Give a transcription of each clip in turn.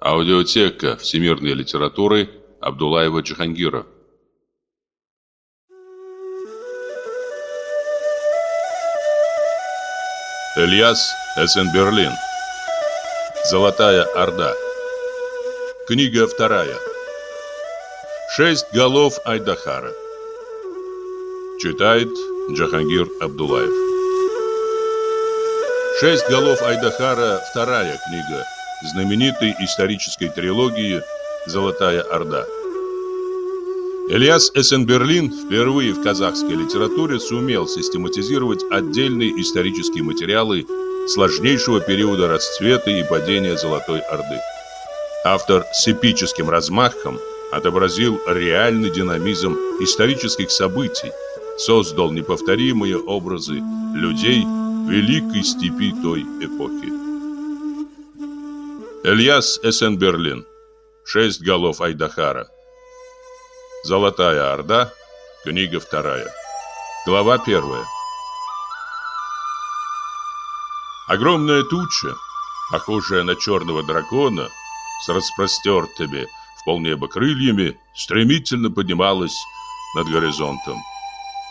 Аудиотека всемирной литературы Абдулаева Джахангира. Ильяс Эссен-Берлин. Золотая Орда. Книга вторая. Шесть голов Айдахара. Читает Джахангир Абдулаев. Шесть голов Айдахара. Вторая книга знаменитой исторической трилогии «Золотая Орда». Ильяс Эссенберлин впервые в казахской литературе сумел систематизировать отдельные исторические материалы сложнейшего периода расцвета и падения Золотой Орды. Автор с эпическим размахом отобразил реальный динамизм исторических событий, создал неповторимые образы людей великой степи той эпохи. Ильяс Эссенберлин. Шесть голов Айдахара. Золотая Орда. Книга вторая. Глава первая. Огромная туча, похожая на черного дракона, с распростертыми в полнеба крыльями, стремительно поднималась над горизонтом.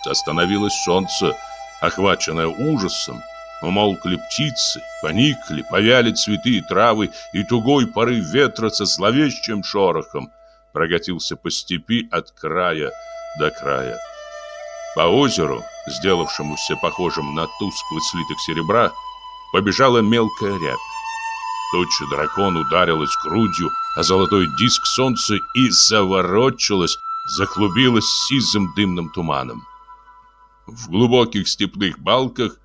Остановилось солнце, охваченное ужасом, Умолкли птицы, поникли, повяли цветы и травы, и тугой порыв ветра со зловещим шорохом прокатился по степи от края до края. По озеру, сделавшемуся похожим на тусклый слиток серебра, побежала мелкая рябь. Туча дракон ударилась грудью, а золотой диск солнца и заворочилась, заклубилась сизым дымным туманом. В глубоких степных балках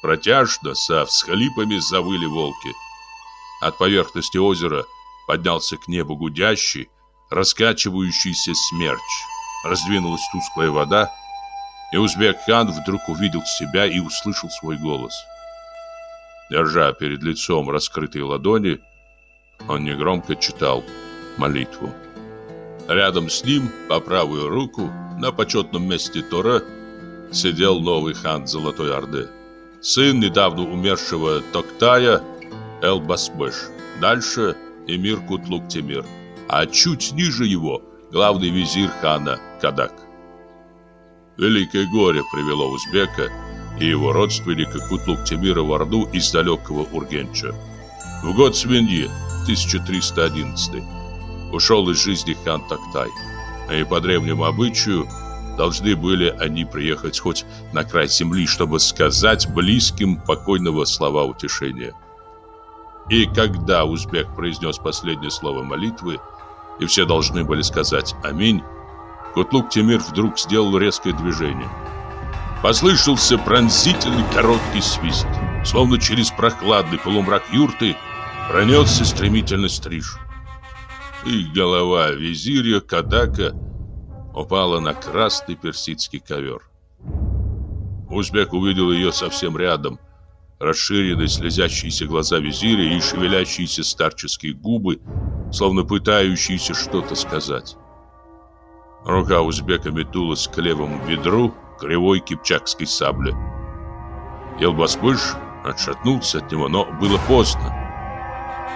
Протяжно, со всхлипами завыли волки. От поверхности озера поднялся к небу гудящий, раскачивающийся смерч. Раздвинулась тусклая вода, и узбек-хан вдруг увидел себя и услышал свой голос. Держа перед лицом раскрытые ладони, он негромко читал молитву. Рядом с ним, по правую руку, на почетном месте Тора, сидел новый хан Золотой Орды сын недавно умершего Токтая Эл-Басбеш. Дальше эмир Кутлук-Темир, а чуть ниже его главный визирь хана Кадак. Великое горе привело узбека и его родственника Кутлук-Темира в Орду из далекого Ургенча. В год свиньи, 1311 ушел из жизни хан Токтай, и по древнему обычаю Должны были они приехать хоть на край земли, чтобы сказать близким покойного слова утешения. И когда узбек произнес последнее слово молитвы, и все должны были сказать «Аминь», Кутлук Тимир вдруг сделал резкое движение. Послышался пронзительный короткий свист, словно через прохладный полумрак юрты пронесся стремительно стриж. И голова визиря Кадака упала на красный персидский ковер. Узбек увидел ее совсем рядом. Расширенные слезящиеся глаза визиря и шевелящиеся старческие губы, словно пытающиеся что-то сказать. Рука узбека метнулась к левому ведру кривой кипчакской сабли. Елбасбыш отшатнулся от него, но было поздно.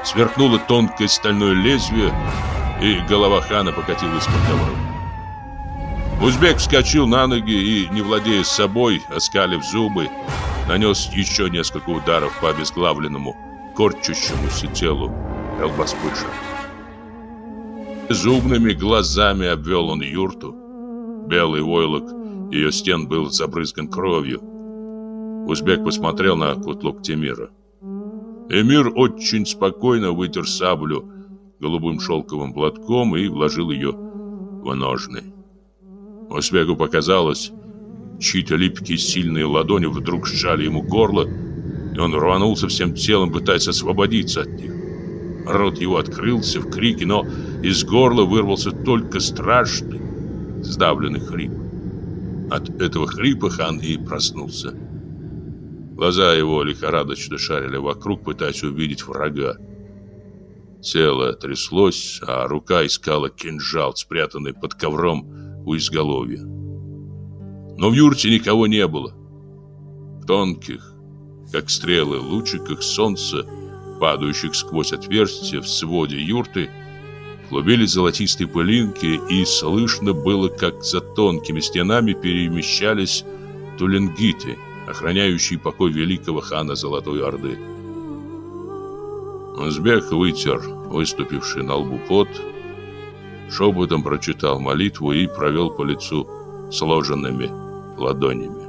Сверкнуло тонкое стальное лезвие, и голова хана покатилась по ковру. Узбек вскочил на ноги и, не владея собой, оскалив зубы, нанес еще несколько ударов по обезглавленному, корчущемуся телу Элбаспыша. Зубными глазами обвел он юрту. Белый войлок ее стен был забрызган кровью. Узбек посмотрел на кутлук Темира. Эмир очень спокойно вытер саблю голубым шелковым платком и вложил ее в ножны. Узбеку показалось, чьи-то липкие сильные ладони вдруг сжали ему горло, и он рванулся всем телом, пытаясь освободиться от них. Рот его открылся в крике, но из горла вырвался только страшный, сдавленный хрип. От этого хрипа хан и проснулся. Глаза его лихорадочно шарили вокруг, пытаясь увидеть врага. Тело тряслось, а рука искала кинжал, спрятанный под ковром у изголовья. Но в юрте никого не было. В тонких, как стрелы, лучиках солнца падающих сквозь отверстия в своде юрты, клубились золотистые пылинки, и слышно было, как за тонкими стенами перемещались тулингиты, охраняющие покой великого хана Золотой Орды. Узбек вытер выступивший на лбу пот, шепотом прочитал молитву и провел по лицу сложенными ладонями.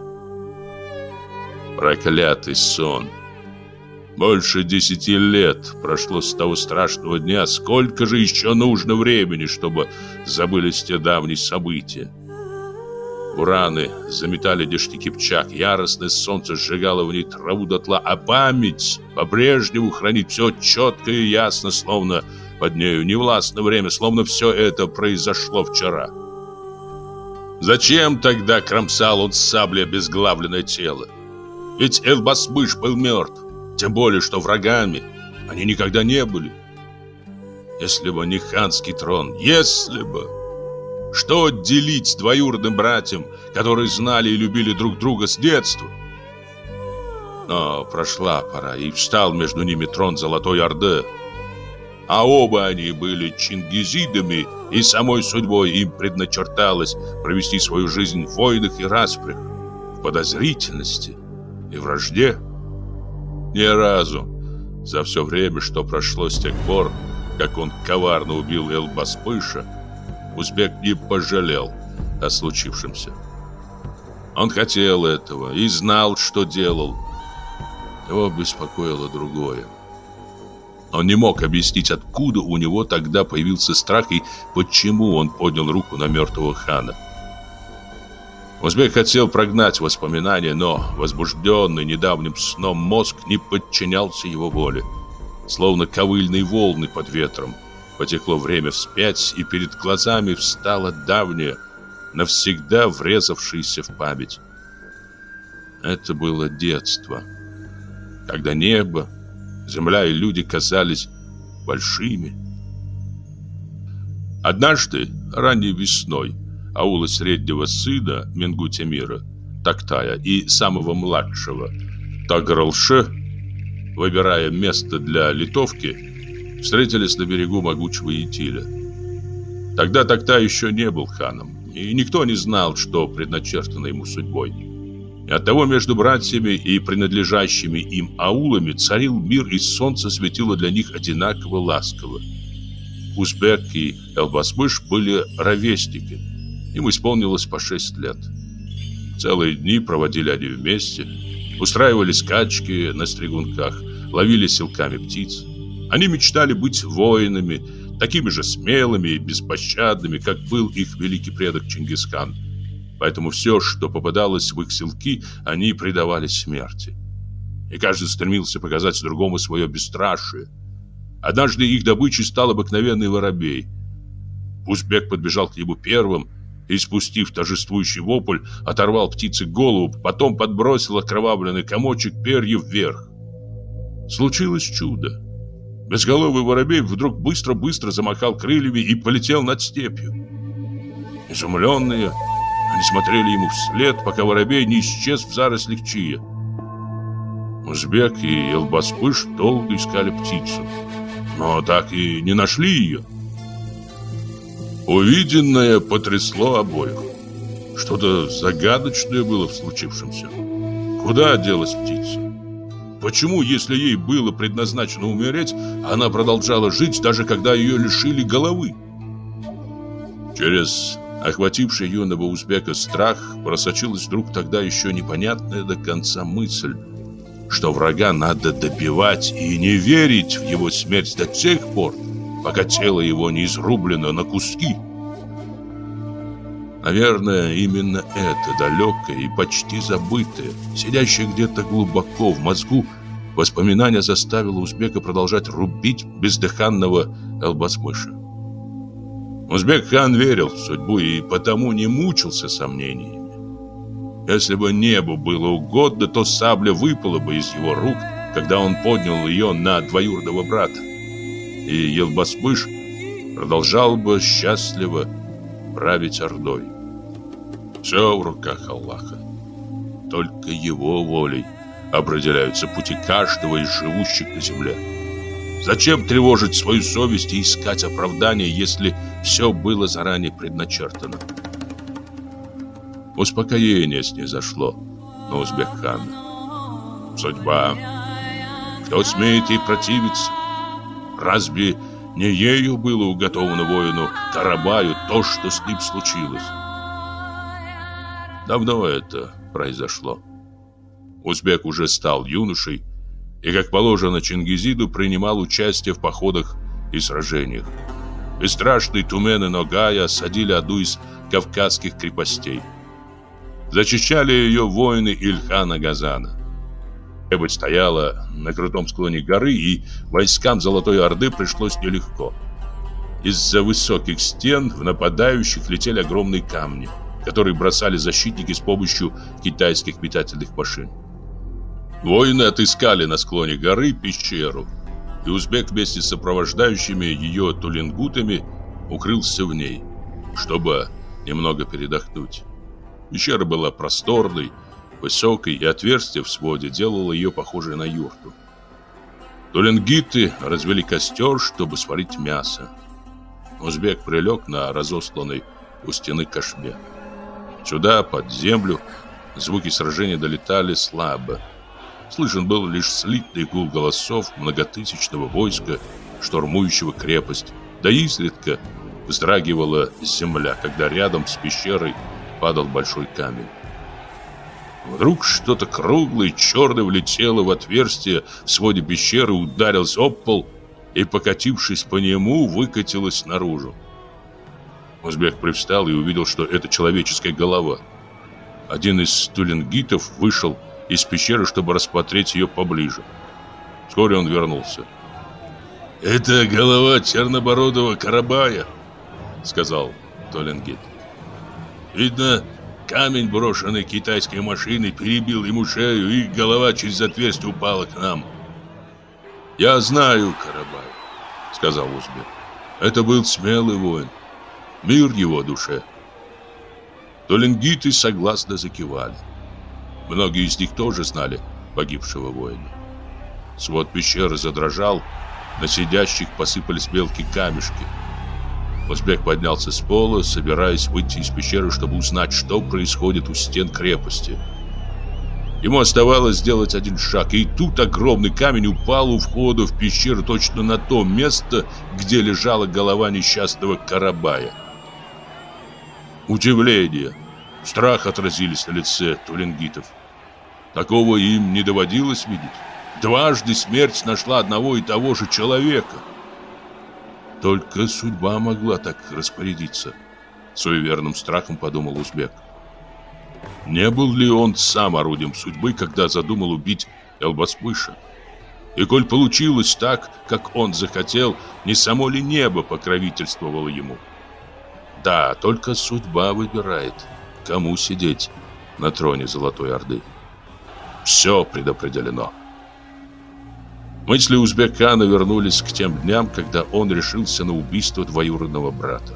Проклятый сон! Больше десяти лет прошло с того страшного дня. Сколько же еще нужно времени, чтобы забылись те давние события? Бураны заметали дешти Кипчак, яростное солнце сжигало в ней траву дотла, а память по-прежнему хранит все четко и ясно, словно под нею невластно время, словно все это произошло вчера. Зачем тогда кромсал он саблей обезглавленное тело? Ведь Элбасмыш был мертв, тем более, что врагами они никогда не были. Если бы не ханский трон, если бы... Что делить двоюродным братьям, которые знали и любили друг друга с детства? Но прошла пора, и встал между ними трон Золотой Орды. А оба они были чингизидами, и самой судьбой им предначерталось провести свою жизнь в войнах и распрях, в подозрительности и вражде. Ни разу за все время, что прошло с тех пор, как он коварно убил Элбаспыша, Узбек не пожалел о случившемся. Он хотел этого и знал, что делал. Его беспокоило другое. Он не мог объяснить, откуда у него тогда появился страх и почему он поднял руку на мертвого хана. Узбек хотел прогнать воспоминания, но возбужденный недавним сном мозг не подчинялся его воле. Словно ковыльные волны под ветром. Потекло время вспять, и перед глазами встало давнее, навсегда врезавшееся в память. Это было детство, когда небо, земля и люди казались большими. Однажды, ранней весной, аула среднего сына Менгу-Темира, Тактая, и самого младшего, Тагралше, выбирая место для литовки, встретились на берегу могучего Итиля. Тогда Такта еще не был ханом, и никто не знал, что предначертано ему судьбой. Оттого между братьями и принадлежащими им аулами царил мир, и солнце светило для них одинаково ласково. Узбек и Элбасмыш были ровесники. Им исполнилось по шесть лет. Целые дни проводили они вместе, устраивали скачки на стригунках, ловили силками птиц. Они мечтали быть воинами, такими же смелыми и беспощадными, как был их великий предок Чингисхан. Поэтому все, что попадалось в их селки, они предавали смерти. И каждый стремился показать другому свое бесстрашие. Однажды их добычей стал обыкновенный воробей. Узбек подбежал к нему первым и, спустив торжествующий вопль, оторвал птице голову, потом подбросил окровавленный комочек перьев вверх. Случилось чудо. Безголовый воробей вдруг быстро-быстро замахал крыльями и полетел над степью. Изумленные, они смотрели ему вслед, пока воробей не исчез в зарослях чия. Узбек и Елбаспыш долго искали птицу, но так и не нашли ее. Увиденное потрясло обоих. Что-то загадочное было в случившемся. Куда делась птица? Почему, если ей было предназначено умереть, она продолжала жить, даже когда ее лишили головы? Через охвативший юного узбека страх просочилась вдруг тогда еще непонятная до конца мысль, что врага надо добивать и не верить в его смерть до тех пор, пока тело его не изрублено на куски. Наверное, именно это далекое и почти забытое, сидящее где-то глубоко в мозгу, воспоминание заставило узбека продолжать рубить бездыханного Элбасмыша. Узбек хан верил в судьбу и потому не мучился сомнениями. Если бы небу было угодно, то сабля выпала бы из его рук, когда он поднял ее на двоюродного брата. И Елбасмыш продолжал бы счастливо править Ордой. Все в руках Аллаха. Только его волей определяются пути каждого из живущих на земле. Зачем тревожить свою совесть и искать оправдания, если все было заранее предначертано? Успокоение снизошло на Узбекхана. Судьба. Кто смеет ей противиться? Разве не ею было уготовано воину Карабаю то, что с ним случилось? Давно это произошло. Узбек уже стал юношей и, как положено Чингизиду, принимал участие в походах и сражениях. Бесстрашный Тумен и Ногая осадили одну из кавказских крепостей. Зачищали ее воины Ильхана Газана. Крепость стояла на крутом склоне горы, и войскам Золотой Орды пришлось нелегко. Из-за высоких стен в нападающих летели огромные камни, которые бросали защитники с помощью китайских метательных машин. Воины отыскали на склоне горы пещеру, и узбек вместе с сопровождающими ее тулингутами укрылся в ней, чтобы немного передохнуть. Пещера была просторной, высокой, и отверстие в своде делало ее похожей на юрту. Тулингиты развели костер, чтобы сварить мясо. Узбек прилег на разосланной у стены кошме. Сюда, под землю, звуки сражения долетали слабо, Слышен был лишь слитный гул голосов многотысячного войска, штурмующего крепость. Да изредка вздрагивала земля, когда рядом с пещерой падал большой камень. Вдруг что-то круглое и черное влетело в отверстие в своде пещеры, ударилось об пол и, покатившись по нему, выкатилось наружу. Узбек привстал и увидел, что это человеческая голова. Один из тулингитов вышел из пещеры, чтобы рассмотреть ее поближе. Вскоре он вернулся. «Это голова чернобородого Карабая», — сказал Толенгит. «Видно, камень, брошенный китайской машиной, перебил ему шею, и голова через отверстие упала к нам». «Я знаю Карабая», — сказал Узбек. «Это был смелый воин. Мир его душе». Толенгиты согласно закивали. Многие из них тоже знали погибшего воина. Свод пещеры задрожал, на сидящих посыпались мелкие камешки. Узбек поднялся с пола, собираясь выйти из пещеры, чтобы узнать, что происходит у стен крепости. Ему оставалось сделать один шаг, и тут огромный камень упал у входа в пещеру точно на то место, где лежала голова несчастного Карабая. Удивление, Страх отразились на лице туленгитов. Такого им не доводилось видеть. Дважды смерть нашла одного и того же человека. Только судьба могла так распорядиться. Суеверным страхом подумал Узбек. Не был ли он сам орудием судьбы, когда задумал убить Элбаспыша? И коль получилось так, как он захотел, не само ли небо покровительствовало ему? Да, только судьба выбирает кому сидеть на троне Золотой Орды. Все предопределено. Мысли Узбекана вернулись к тем дням, когда он решился на убийство двоюродного брата.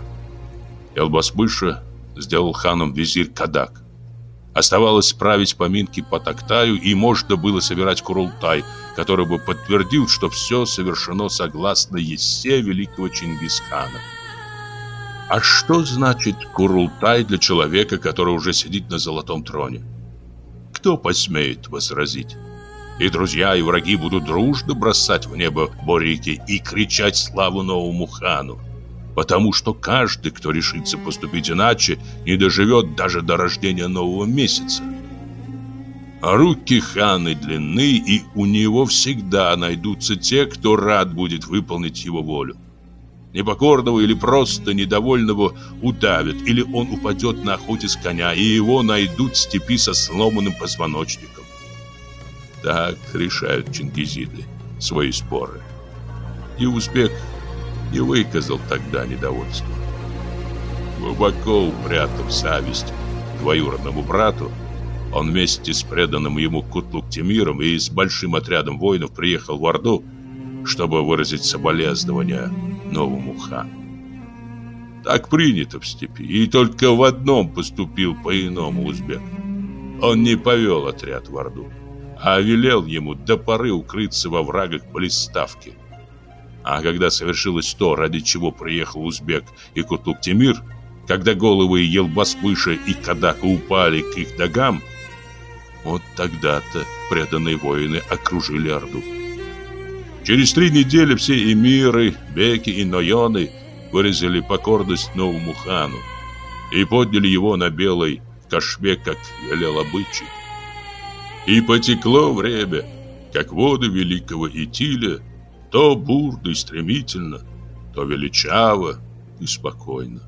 Элбасбыша сделал ханом визирь Кадак. Оставалось править поминки по Тактаю, и можно было собирать Курултай, который бы подтвердил, что все совершено согласно есе великого Чингисхана. А что значит Курултай для человека, который уже сидит на золотом троне? Кто посмеет возразить? И друзья, и враги будут дружно бросать в небо борики и кричать славу новому хану. Потому что каждый, кто решится поступить иначе, не доживет даже до рождения нового месяца. А руки ханы длинны, и у него всегда найдутся те, кто рад будет выполнить его волю непокорного или просто недовольного удавят, или он упадет на охоте с коня, и его найдут в степи со сломанным позвоночником. Так решают чингизиды свои споры. И узбек не выказал тогда недовольства. Глубоко упрятав зависть двоюродному брату, он вместе с преданным ему Кутлук Тимиром и с большим отрядом воинов приехал в Орду, чтобы выразить соболезнования новому хану. Так принято в степи, и только в одном поступил по-иному узбек. Он не повел отряд в Орду, а велел ему до поры укрыться во врагах близ ставки. А когда совершилось то, ради чего приехал узбек и Кутлук-Темир, когда головы Елбасбыша и Кадака упали к их ногам, вот тогда-то преданные воины окружили Орду. Через три недели все эмиры, беки и нойоны выразили покорность новому хану и подняли его на белой кашме, как велел обычай. И потекло время, как воды великого Итиля, то бурно и стремительно, то величаво и спокойно.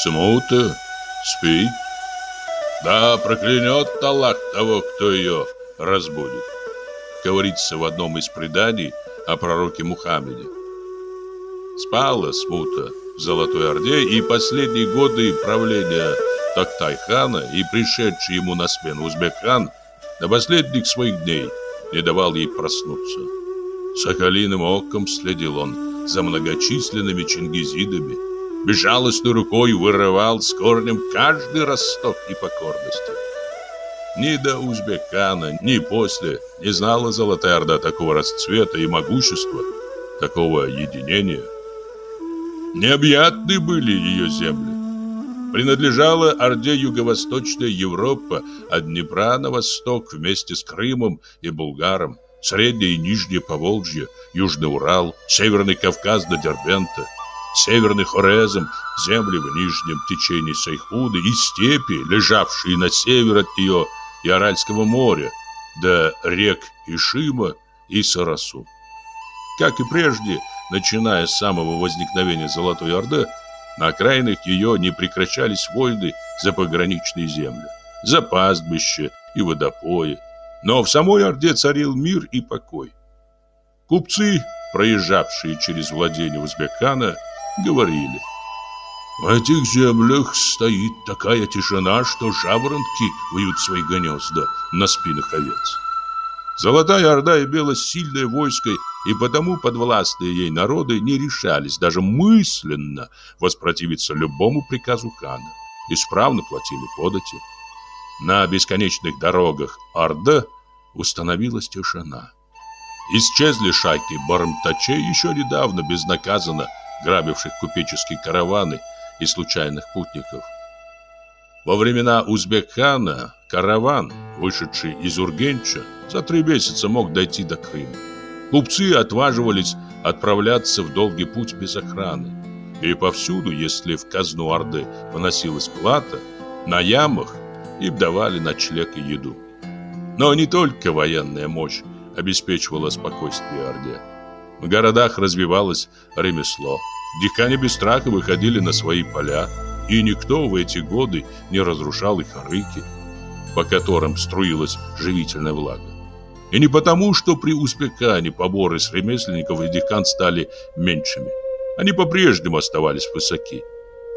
Смута спит. Да проклянет Аллах того, кто ее разбудит. Говорится в одном из преданий о пророке Мухаммеде. Спала смута в Золотой Орде и последние годы правления Токтай-хана и пришедший ему на смену Узбек-хан до последних своих дней не давал ей проснуться. Соколиным оком следил он за многочисленными чингизидами, безжалостной рукой вырывал с корнем каждый росток непокорности. Ни до Узбекана, ни после не знала Золотая Орда такого расцвета и могущества, такого единения. Необъятны были ее земли. Принадлежала Орде Юго-Восточная Европа от Днепра на восток вместе с Крымом и Булгаром, Среднее и Нижнее Поволжье, Южный Урал, Северный Кавказ до Дербента – Северный Хорезм, земли в нижнем течении Сайхуды и степи, лежавшие на север от нее и Аральского моря, до рек Ишима и Сарасу. Как и прежде, начиная с самого возникновения Золотой Орды, на окраинах ее не прекращались войны за пограничные земли, за пастбище и водопои. Но в самой Орде царил мир и покой. Купцы, проезжавшие через владение Узбекхана, говорили. В этих землях стоит такая тишина, что жаворонки вьют свои гнезда на спинах овец. Золотая Орда имела сильное войско, и потому подвластные ей народы не решались даже мысленно воспротивиться любому приказу хана. Исправно платили подати. На бесконечных дорогах Орда установилась тишина. Исчезли шайки бармтачей еще недавно безнаказанно грабивших купеческие караваны и случайных путников. Во времена Узбекхана караван, вышедший из Ургенча, за три месяца мог дойти до Крыма. Купцы отваживались отправляться в долгий путь без охраны. И повсюду, если в казну Орды выносилась плата, на ямах им давали ночлег и еду. Но не только военная мощь обеспечивала спокойствие Орде. В городах развивалось ремесло. Дикане без страха выходили на свои поля, и никто в эти годы не разрушал их рыки, по которым струилась живительная влага. И не потому, что при Узбекане поборы с ремесленников и дикан стали меньшими. Они по-прежнему оставались высоки.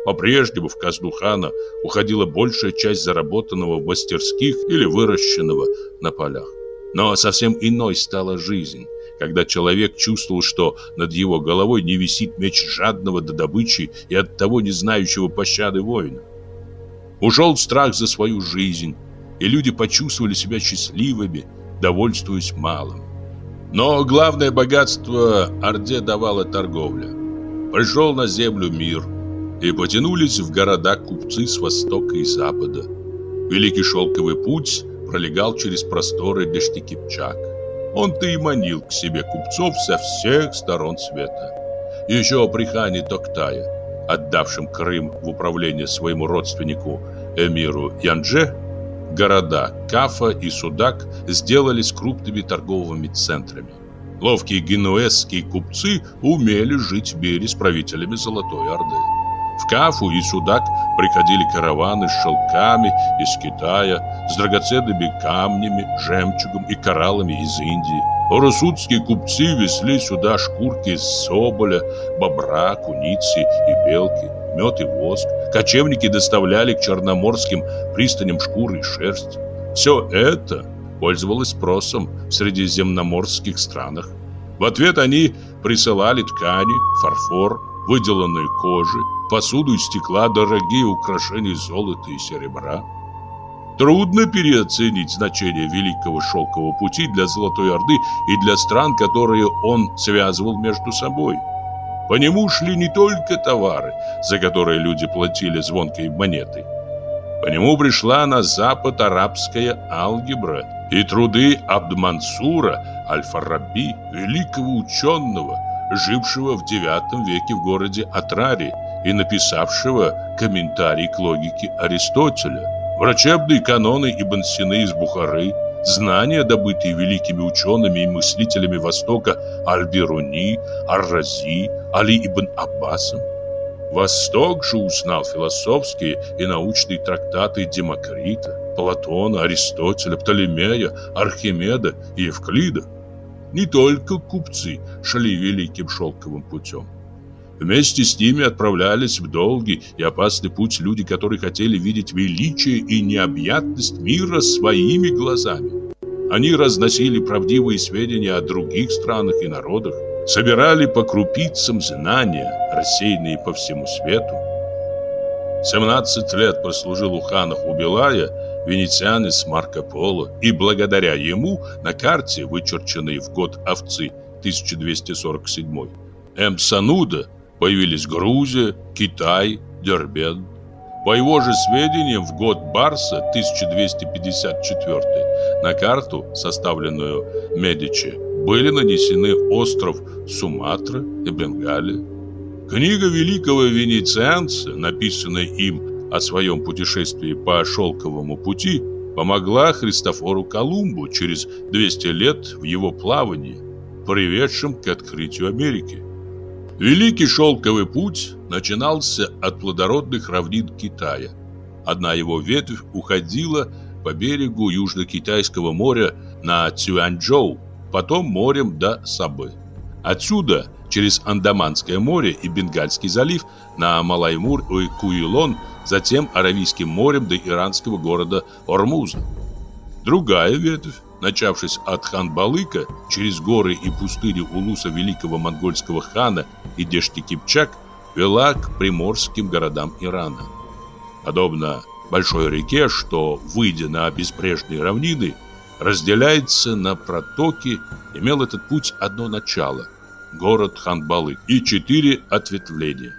По-прежнему в казну хана уходила большая часть заработанного в мастерских или выращенного на полях. Но совсем иной стала жизнь – когда человек чувствовал, что над его головой не висит меч жадного до добычи и от того не знающего пощады воина. Ушел страх за свою жизнь, и люди почувствовали себя счастливыми, довольствуясь малым. Но главное богатство Орде давала торговля. Пришел на землю мир, и потянулись в города купцы с востока и запада. Великий шелковый путь пролегал через просторы Дештикипчак. Он-то и манил к себе купцов со всех сторон света. Еще при хане Токтая, отдавшем Крым в управление своему родственнику эмиру Янже, города Кафа и Судак сделались крупными торговыми центрами. Ловкие генуэзские купцы умели жить в мире с правителями Золотой Орды. В Кафу и Судак приходили караваны с шелками из Китая, с драгоценными камнями, жемчугом и кораллами из Индии. Русудские купцы везли сюда шкурки из соболя, бобра, куницы и белки, мед и воск. Кочевники доставляли к черноморским пристаням шкуры и шерсть. Все это пользовалось спросом в средиземноморских странах. В ответ они присылали ткани, фарфор, выделанную кожи, посуду из стекла, дорогие украшения из золота и серебра. Трудно переоценить значение Великого Шелкового пути для Золотой Орды и для стран, которые он связывал между собой. По нему шли не только товары, за которые люди платили звонкой монетой. По нему пришла на запад арабская алгебра и труды Абдмансура Аль-Фараби, великого ученого, жившего в IX веке в городе Атрари и написавшего комментарий к логике Аристотеля, врачебные каноны Ибн Сины из Бухары, знания, добытые великими учеными и мыслителями Востока Аль-Бируни, Ар-Рази, Али ибн Аббасом. Восток же узнал философские и научные трактаты Демокрита, Платона, Аристотеля, Птолемея, Архимеда и Евклида. Не только купцы шли великим шелковым путем. Вместе с ними отправлялись в долгий и опасный путь люди, которые хотели видеть величие и необъятность мира своими глазами. Они разносили правдивые сведения о других странах и народах, собирали по крупицам знания, рассеянные по всему свету. 17 лет прослужил у хана Хубилая венецианец Марко Поло, и благодаря ему на карте, вычерченной в год овцы 1247, М. Сануда появились Грузия, Китай, Дербен. По его же сведениям, в год Барса 1254 на карту, составленную Медичи, были нанесены остров Суматра и Бенгалия. Книга великого венецианца, написанная им о своем путешествии по шелковому пути, помогла Христофору Колумбу через 200 лет в его плавании, приведшем к открытию Америки. Великий шелковый путь начинался от плодородных равнин Китая. Одна его ветвь уходила по берегу Южно-Китайского моря на Цюаньчжоу, потом морем до Сабы. Отсюда через Андаманское море и Бенгальский залив на Малаймур и Куилон, затем Аравийским морем до иранского города Ормуза. Другая ветвь, начавшись от Хан-Балыка, через горы и пустыни Улуса великого монгольского хана и Дешти-Кипчак, вела к приморским городам Ирана. Подобно большой реке, что, выйдя на безбрежные равнины, разделяется на протоки, имел этот путь одно начало – город Ханбалы и четыре ответвления.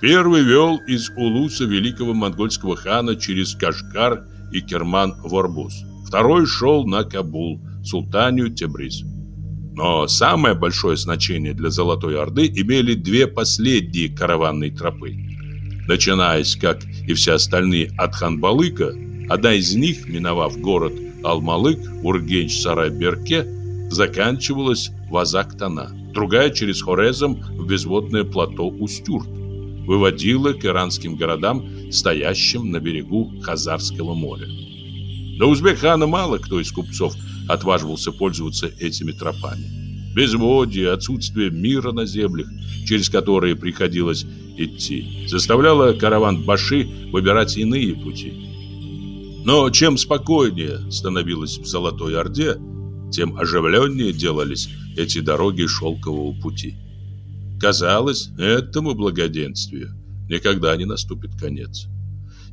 Первый вел из Улуса великого монгольского хана через Кашгар и Керман в Орбуз. Второй шел на Кабул, султанию Тебриз. Но самое большое значение для Золотой Орды имели две последние караванные тропы. Начинаясь, как и все остальные, от Ханбалыка, одна из них, миновав город Алмалык, Ургенч, Сарай-Берке заканчивалась в Азактана, другая через Хорезм в безводное плато Устюрт, выводила к иранским городам, стоящим на берегу Хазарского моря. До Узбек-хана мало кто из купцов отваживался пользоваться этими тропами. Безводье, отсутствие мира на землях, через которые приходилось идти, заставляло караван Баши выбирать иные пути. Но чем спокойнее становилось в Золотой Орде, тем оживленнее делались эти дороги шелкового пути. Казалось, этому благоденствию никогда не наступит конец.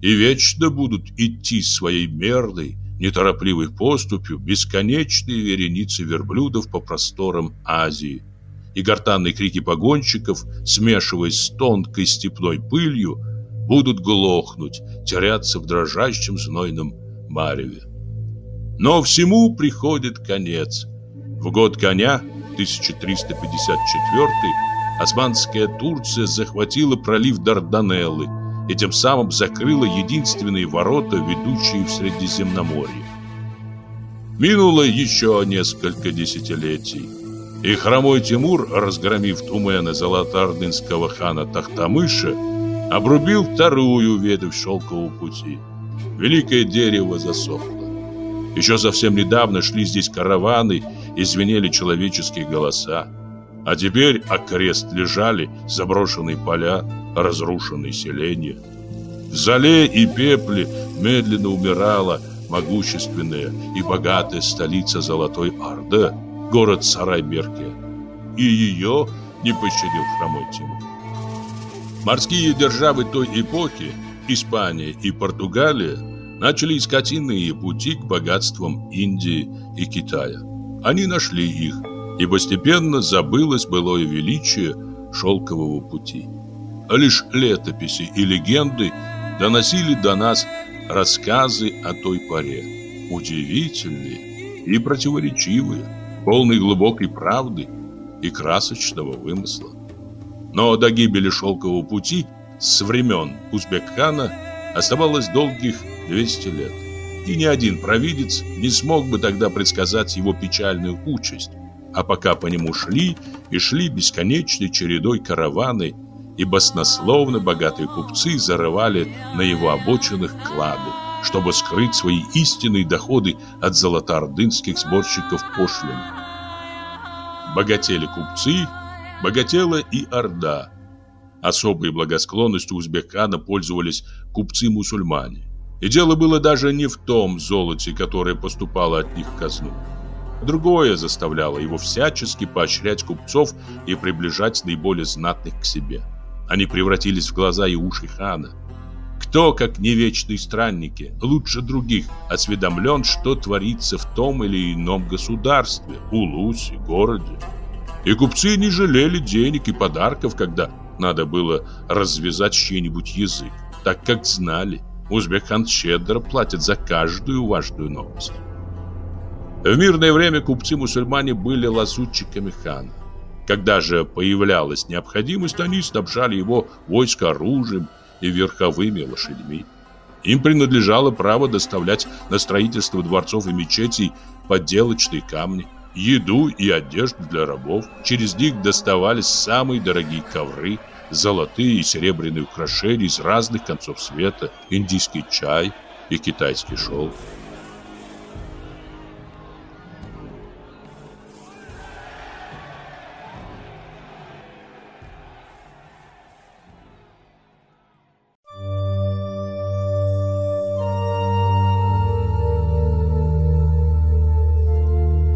И вечно будут идти своей мерной, неторопливой поступью бесконечные вереницы верблюдов по просторам Азии. И гортанные крики погонщиков, смешиваясь с тонкой степной пылью, будут глохнуть, теряться в дрожащем знойном мареве. Но всему приходит конец. В год коня, 1354 османская Турция захватила пролив Дарданеллы и тем самым закрыла единственные ворота, ведущие в Средиземноморье. Минуло еще несколько десятилетий, и хромой Тимур, разгромив тумены золотоордынского хана Тахтамыша, обрубил вторую ветвь шелкового пути. Великое дерево засохло. Еще совсем недавно шли здесь караваны и звенели человеческие голоса. А теперь окрест лежали заброшенные поля, разрушенные селения. В зале и пепле медленно умирала могущественная и богатая столица Золотой Орды, город Сарайберке. И ее не пощадил хромой Тимур. Морские державы той эпохи, Испания и Португалия, начали искать иные пути к богатствам Индии и Китая. Они нашли их, и постепенно забылось былое величие шелкового пути. А лишь летописи и легенды доносили до нас рассказы о той поре, удивительные и противоречивые, полные глубокой правды и красочного вымысла. Но до гибели шелкового пути с времен Узбекхана оставалось долгих 200 лет. И ни один провидец не смог бы тогда предсказать его печальную участь. А пока по нему шли и шли бесконечной чередой караваны, и баснословно богатые купцы зарывали на его обочинах клады, чтобы скрыть свои истинные доходы от золотоордынских сборщиков пошлин. Богатели купцы, богатела и орда. Особой благосклонностью узбекана пользовались купцы-мусульмане. И дело было даже не в том золоте, которое поступало от них в казну. Другое заставляло его всячески поощрять купцов и приближать наиболее знатных к себе. Они превратились в глаза и уши хана. Кто, как не вечные странники, лучше других осведомлен, что творится в том или ином государстве, улусе, городе. И купцы не жалели денег и подарков, когда надо было развязать чей-нибудь язык, так как знали, Узбекхан щедро платит за каждую важную новость. В мирное время купцы-мусульмане были лазутчиками хана. Когда же появлялась необходимость, они снабжали его войско оружием и верховыми лошадьми. Им принадлежало право доставлять на строительство дворцов и мечетей подделочные камни, еду и одежду для рабов. Через них доставались самые дорогие ковры, золотые и серебряные украшения из разных концов света, индийский чай и китайский шелк.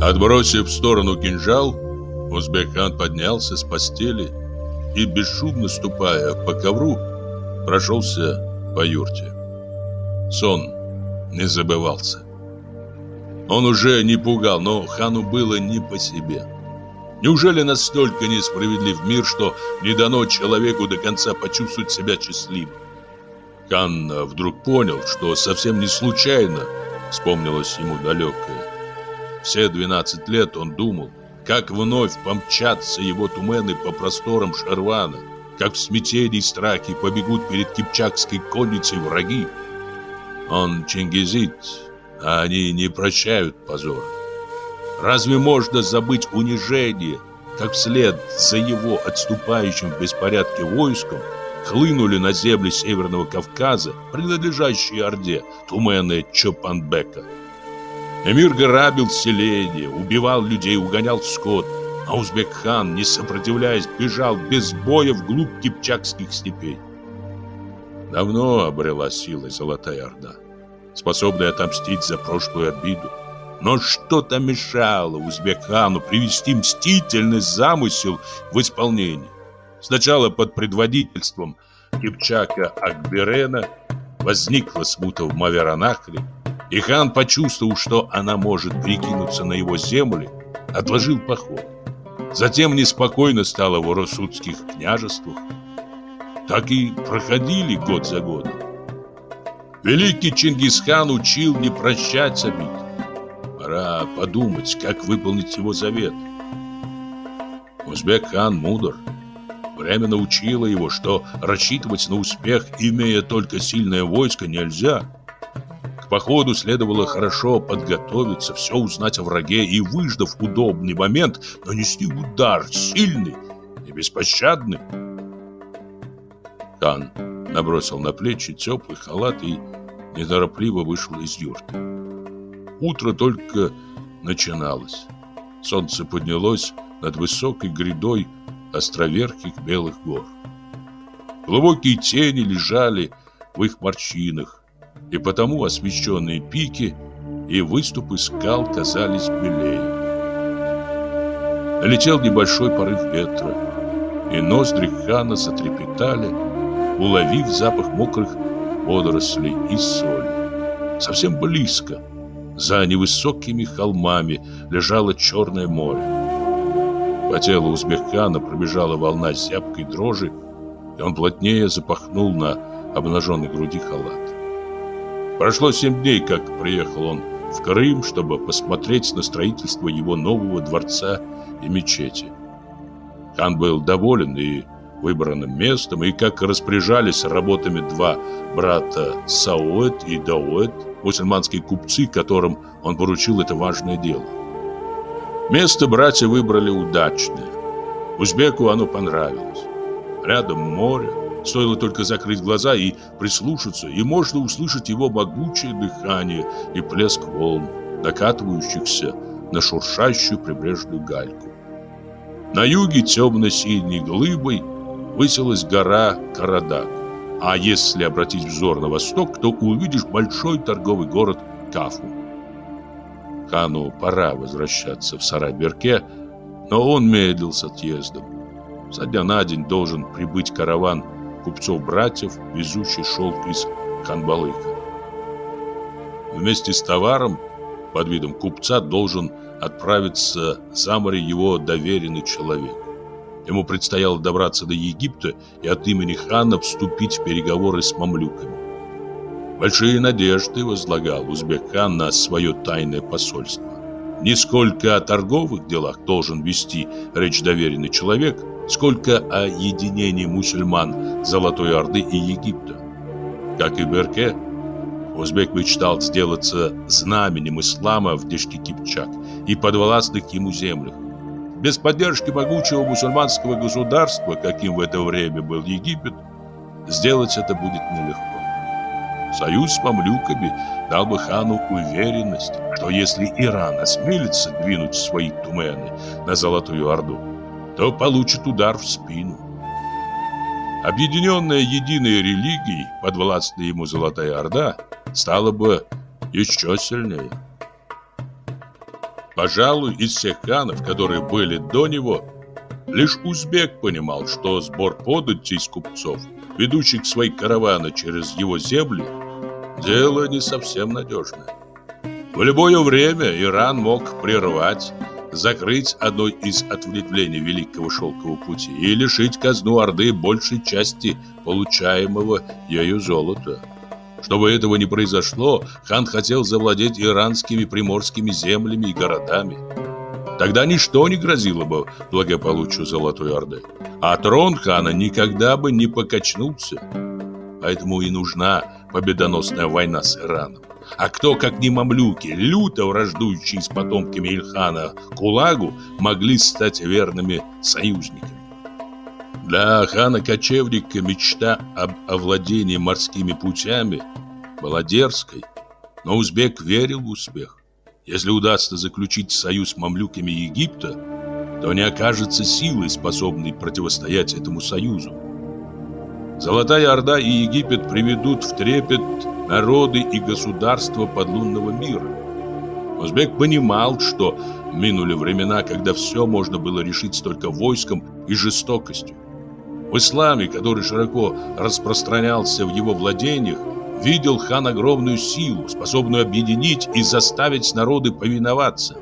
Отбросив в сторону кинжал, Узбекхан поднялся с постели и, бесшумно ступая по ковру, прошелся по юрте. Сон не забывался. Он уже не пугал, но хану было не по себе. Неужели настолько несправедлив мир, что не дано человеку до конца почувствовать себя счастливым? Хан вдруг понял, что совсем не случайно вспомнилось ему далекое. Все 12 лет он думал, как вновь помчатся его тумены по просторам Шарвана, как в смятении и страхе побегут перед кипчакской конницей враги. Он чингизит, а они не прощают позора. Разве можно забыть унижение, как вслед за его отступающим в беспорядке войском хлынули на земли Северного Кавказа, принадлежащие Орде, тумены Чопанбека? Эмир грабил селение, убивал людей, угонял скот, а Узбек-хан, не сопротивляясь, бежал без боя вглубь кипчакских степей. Давно обрела силой Золотая Орда, способная отомстить за прошлую обиду. Но что-то мешало Узбек-хану привести мстительный замысел в исполнение. Сначала под предводительством Кипчака Акберена возникла смута в Маверанахре, и хан почувствовал, что она может перекинуться на его земли, отложил поход. Затем неспокойно стало в Росудских княжествах. Так и проходили год за годом. Великий Чингисхан учил не прощать обид. Пора подумать, как выполнить его завет. Узбек-хан мудр. Время научило его, что рассчитывать на успех, имея только сильное войско, нельзя. Походу следовало хорошо подготовиться, все узнать о враге и, выждав удобный момент, нанести удар сильный и беспощадный. Хан набросил на плечи теплый халат и неторопливо вышел из юрты. Утро только начиналось. Солнце поднялось над высокой грядой островерхих белых гор. Глубокие тени лежали в их морщинах, и потому освещенные пики и выступы скал казались белее. Летел небольшой порыв ветра, и ноздри хана затрепетали, уловив запах мокрых водорослей и соли. Совсем близко, за невысокими холмами, лежало Черное море. По телу Узбекхана пробежала волна зябкой дрожи, и он плотнее запахнул на обнаженной груди халат. Прошло семь дней, как приехал он в Крым, чтобы посмотреть на строительство его нового дворца и мечети. Хан был доволен и выбранным местом, и как распоряжались работами два брата Сауэт и Дауэт, мусульманские купцы, которым он поручил это важное дело. Место братья выбрали удачное. Узбеку оно понравилось. Рядом море, стоило только закрыть глаза и прислушаться, и можно услышать его могучее дыхание и плеск волн, накатывающихся на шуршащую прибрежную гальку. На юге темно-синей глыбой высилась гора Карадак. А если обратить взор на восток, то увидишь большой торговый город Кафу. Хану пора возвращаться в Сарай-Берке, но он медлил с отъездом. Со дня на день должен прибыть караван купцов-братьев, везущий шелк из Ханбалыка. Вместе с товаром под видом купца должен отправиться за море его доверенный человек. Ему предстояло добраться до Египта и от имени хана вступить в переговоры с мамлюками. Большие надежды возлагал узбек-хан на свое тайное посольство. Не сколько о торговых делах должен вести речь доверенный человек, сколько о единении мусульман Золотой Орды и Египта. Как и Берке, узбек мечтал сделаться знаменем ислама в дешке Кипчак и подвластных ему землях. Без поддержки могучего мусульманского государства, каким в это время был Египет, сделать это будет нелегко. Союз с мамлюками дал бы хану уверенность, что если Иран осмелится двинуть свои тумены на Золотую Орду, то получит удар в спину. Объединенная единой религией, подвластная ему Золотая Орда, стала бы еще сильнее. Пожалуй, из всех ханов, которые были до него, лишь узбек понимал, что сбор податей с купцов, ведущих свои караваны через его земли, дело не совсем надежное. В любое время Иран мог прервать, закрыть одно из ответвлений Великого Шелкового пути и лишить казну Орды большей части получаемого ею золота. Чтобы этого не произошло, хан хотел завладеть иранскими приморскими землями и городами. Тогда ничто не грозило бы благополучию Золотой Орды. А трон хана никогда бы не покачнулся. Поэтому и нужна победоносная война с Ираном. А кто, как не мамлюки, люто враждующие с потомками Ильхана Кулагу, могли стать верными союзниками? Для хана-кочевника мечта об овладении морскими путями была дерзкой, но узбек верил в успех. Если удастся заключить союз с мамлюками Египта, то не окажется силой, способной противостоять этому союзу. Золотая Орда и Египет приведут в трепет народы и государства подлунного мира. Узбек понимал, что минули времена, когда все можно было решить только войском и жестокостью. В исламе, который широко распространялся в его владениях, видел хан огромную силу, способную объединить и заставить народы повиноваться.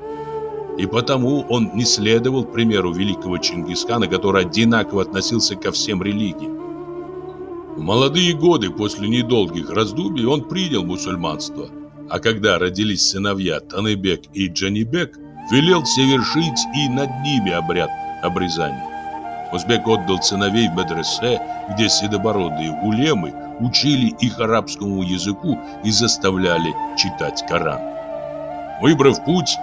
И потому он не следовал примеру великого Чингисхана, который одинаково относился ко всем религиям. В молодые годы после недолгих раздумий он принял мусульманство, а когда родились сыновья Таныбек и Джанибек, велел совершить и над ними обряд обрезания. Узбек отдал сыновей в медресе, где седобородые улемы учили их арабскому языку и заставляли читать Коран. Выбрав путь,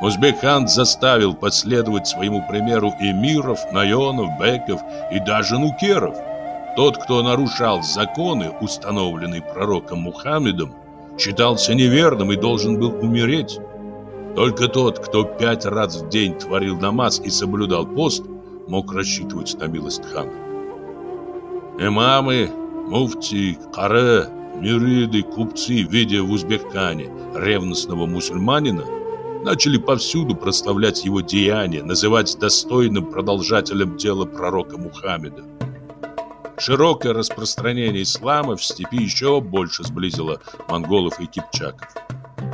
Узбек-хан заставил последовать своему примеру эмиров, наёнов, беков и даже нукеров. Тот, кто нарушал законы, установленные пророком Мухаммедом, считался неверным и должен был умереть. Только тот, кто пять раз в день творил намаз и соблюдал пост, мог рассчитывать на милость хана. Имамы, муфти, кары, мириды, купцы, видя в Узбекхане ревностного мусульманина, начали повсюду прославлять его деяния, называть достойным продолжателем дела пророка Мухаммеда. Широкое распространение ислама в степи еще больше сблизило монголов и кипчаков.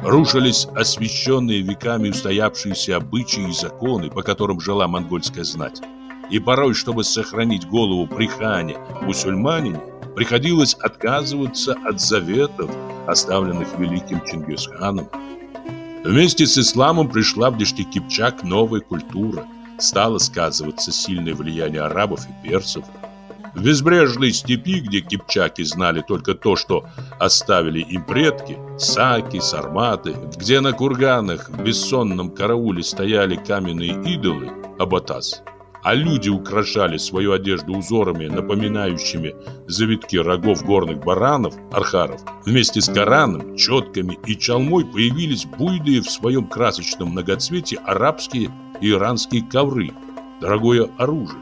Рушились освященные веками устоявшиеся обычаи и законы, по которым жила монгольская знать. И порой, чтобы сохранить голову при хане мусульманине, приходилось отказываться от заветов, оставленных великим Чингисханом. Вместе с исламом пришла в Дешти Кипчак новая культура. Стало сказываться сильное влияние арабов и персов. В безбрежной степи, где кипчаки знали только то, что оставили им предки, саки, сарматы, где на курганах в бессонном карауле стояли каменные идолы, абатас, а люди украшали свою одежду узорами, напоминающими завитки рогов горных баранов, архаров. Вместе с Кораном, четками и чалмой появились буйные в своем красочном многоцветии арабские и иранские ковры, дорогое оружие.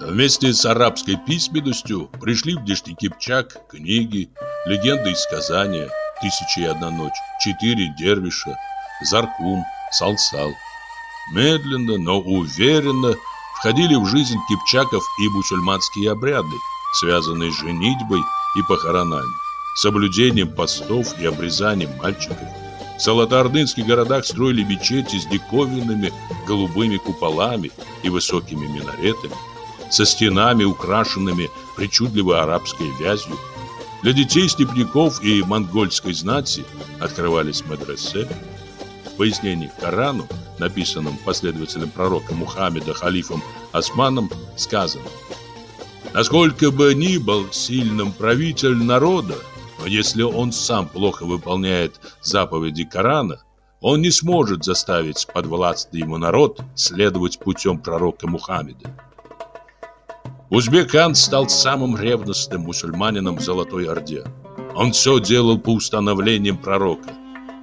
Вместе с арабской письменностью пришли в Дешти Кипчак книги, легенды и сказания, «Тысяча и одна ночь», «Четыре дервиша», «Заркум», «Салсал». Медленно, но уверенно – входили в жизнь кипчаков и мусульманские обряды, связанные с женитьбой и похоронами, соблюдением постов и обрезанием мальчиков. В золотоордынских городах строили мечети с диковинными голубыми куполами и высокими минаретами, со стенами, украшенными причудливой арабской вязью. Для детей степняков и монгольской знати открывались мадресе. В к Корану написанном последователем пророка Мухаммеда халифом Османом, сказано Насколько бы ни был сильным правитель народа, но если он сам плохо выполняет заповеди Корана, он не сможет заставить подвластный ему народ следовать путем пророка Мухаммеда. Узбек-хан стал самым ревностным мусульманином в Золотой Орде. Он все делал по установлениям пророка.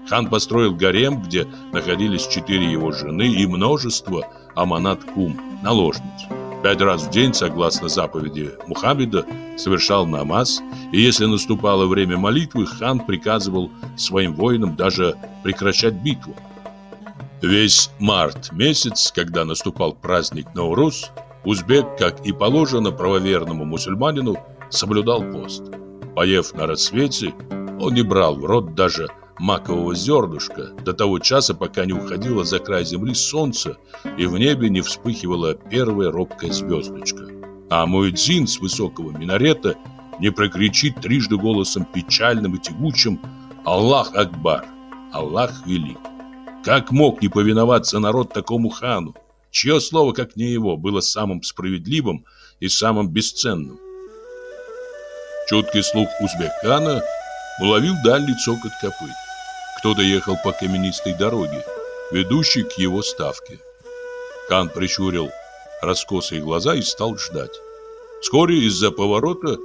Хан построил гарем, где находились четыре его жены и множество аманат-кум, наложниц. Пять раз в день, согласно заповеди Мухаммеда, совершал намаз, и если наступало время молитвы, хан приказывал своим воинам даже прекращать битву. Весь март месяц, когда наступал праздник Наурус, узбек, как и положено правоверному мусульманину, соблюдал пост. Поев на рассвете, он не брал в рот даже макового зернышка до того часа, пока не уходило за край земли солнце и в небе не вспыхивала первая робкая звездочка. А Муэдзин с высокого минарета не прокричит трижды голосом печальным и тягучим «Аллах Акбар! Аллах Велик!» Как мог не повиноваться народ такому хану, чье слово, как не его, было самым справедливым и самым бесценным? Чуткий слух узбек-хана уловил дальний цокот копыт. Кто-то ехал по каменистой дороге, ведущей к его ставке. Кан прищурил раскосые глаза и стал ждать. Вскоре из-за поворота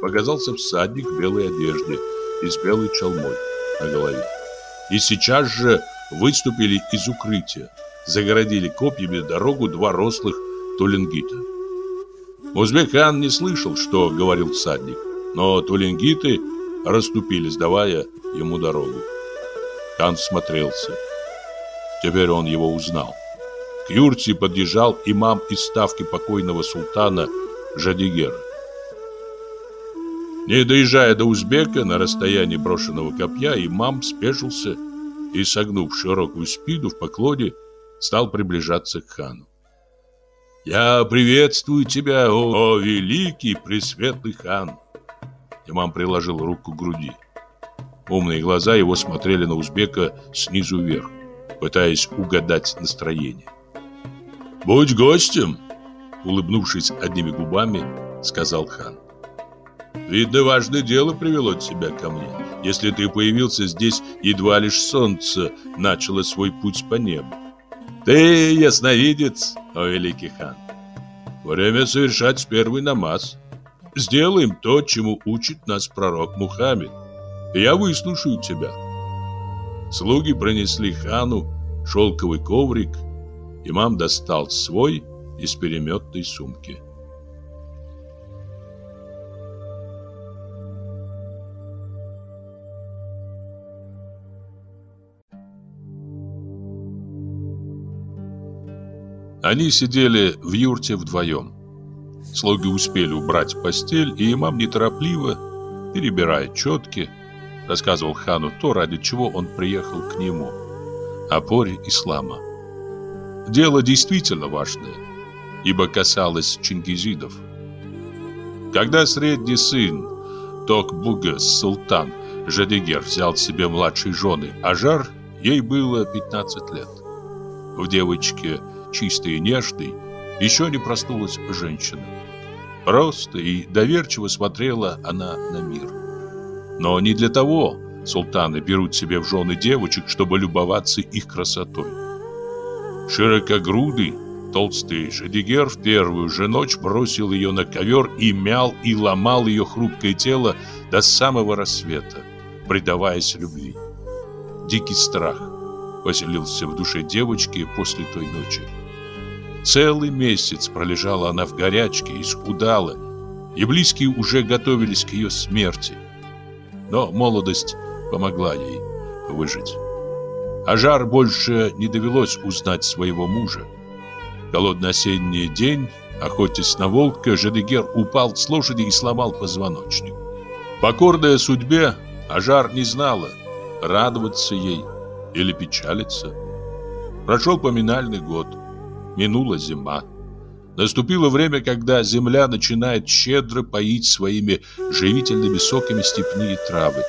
показался всадник в белой одежде и с белой чалмой на голове. И сейчас же выступили из укрытия, загородили копьями дорогу два рослых тулингита. Узбек-хан не слышал, что говорил всадник, но тулингиты расступились, давая ему дорогу. Хан смотрелся. Теперь он его узнал. К юрте подъезжал имам из ставки покойного султана Жадигера. Не доезжая до узбека, на расстоянии брошенного копья, имам спешился и, согнув широкую спину в поклоне, стал приближаться к хану. «Я приветствую тебя, о, о великий пресветлый хан!» Имам приложил руку к груди. Умные глаза его смотрели на узбека снизу вверх, пытаясь угадать настроение. «Будь гостем!» Улыбнувшись одними губами, сказал хан. «Видно, важное дело привело тебя ко мне. Если ты появился здесь, едва лишь солнце начало свой путь по небу. Ты ясновидец, о великий хан. Время совершать первый намаз. Сделаем то, чему учит нас пророк Мухаммед. Я выслушаю тебя. Слуги пронесли хану шелковый коврик. Имам достал свой из переметной сумки. Они сидели в юрте вдвоем. Слуги успели убрать постель, и имам неторопливо, перебирая четки, рассказывал хану то, ради чего он приехал к нему, о ислама. Дело действительно важное, ибо касалось чингизидов. Когда средний сын Токбугас Султан Жадигер взял себе младшей жены Ажар, ей было 15 лет. В девочке, чистой и нежной, еще не проснулась женщина. Просто и доверчиво смотрела она на мир. Но не для того султаны берут себе в жены девочек, чтобы любоваться их красотой. Широкогрудый, толстый Шадигер в первую же ночь бросил ее на ковер и мял и ломал ее хрупкое тело до самого рассвета, предаваясь любви. Дикий страх поселился в душе девочки после той ночи. Целый месяц пролежала она в горячке, исхудала, и близкие уже готовились к ее смерти. Но молодость помогла ей выжить. А жар больше не довелось узнать своего мужа. Голодный осенний день, охотясь на волка, Жадегер упал с лошади и сломал позвоночник. Покорная судьбе, Ажар не знала, радоваться ей или печалиться. Прошел поминальный год. Минула зима. Наступило время, когда земля начинает щедро поить своими живительными соками степные травы.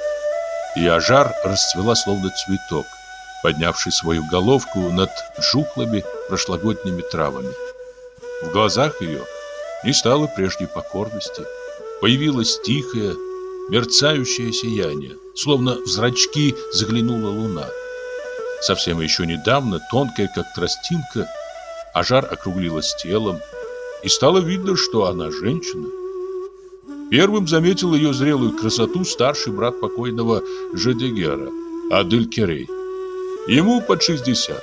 И ажар расцвела словно цветок, поднявший свою головку над жухлыми прошлогодними травами. В глазах ее не стало прежней покорности. Появилось тихое, мерцающее сияние, словно в зрачки заглянула луна. Совсем еще недавно, тонкая, как тростинка, Ажар округлилась телом, и стало видно, что она женщина. Первым заметил ее зрелую красоту старший брат покойного Жадегера, Адель Керей. Ему под 60,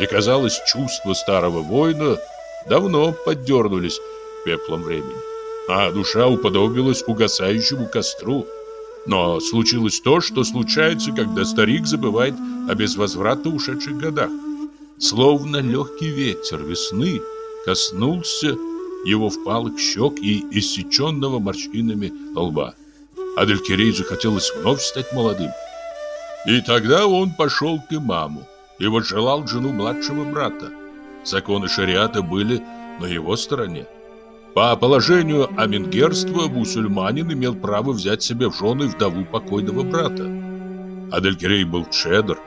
и, казалось, чувства старого воина давно поддернулись пеплом времени, а душа уподобилась угасающему костру. Но случилось то, что случается, когда старик забывает о безвозвратно ушедших годах словно легкий ветер весны, коснулся его впалых щек и иссеченного морщинами лба. Аделькирей захотелось вновь стать молодым. И тогда он пошел к имаму и возжелал жену младшего брата. Законы шариата были на его стороне. По положению амингерства мусульманин имел право взять себе в жены вдову покойного брата. Аделькирей был чедр,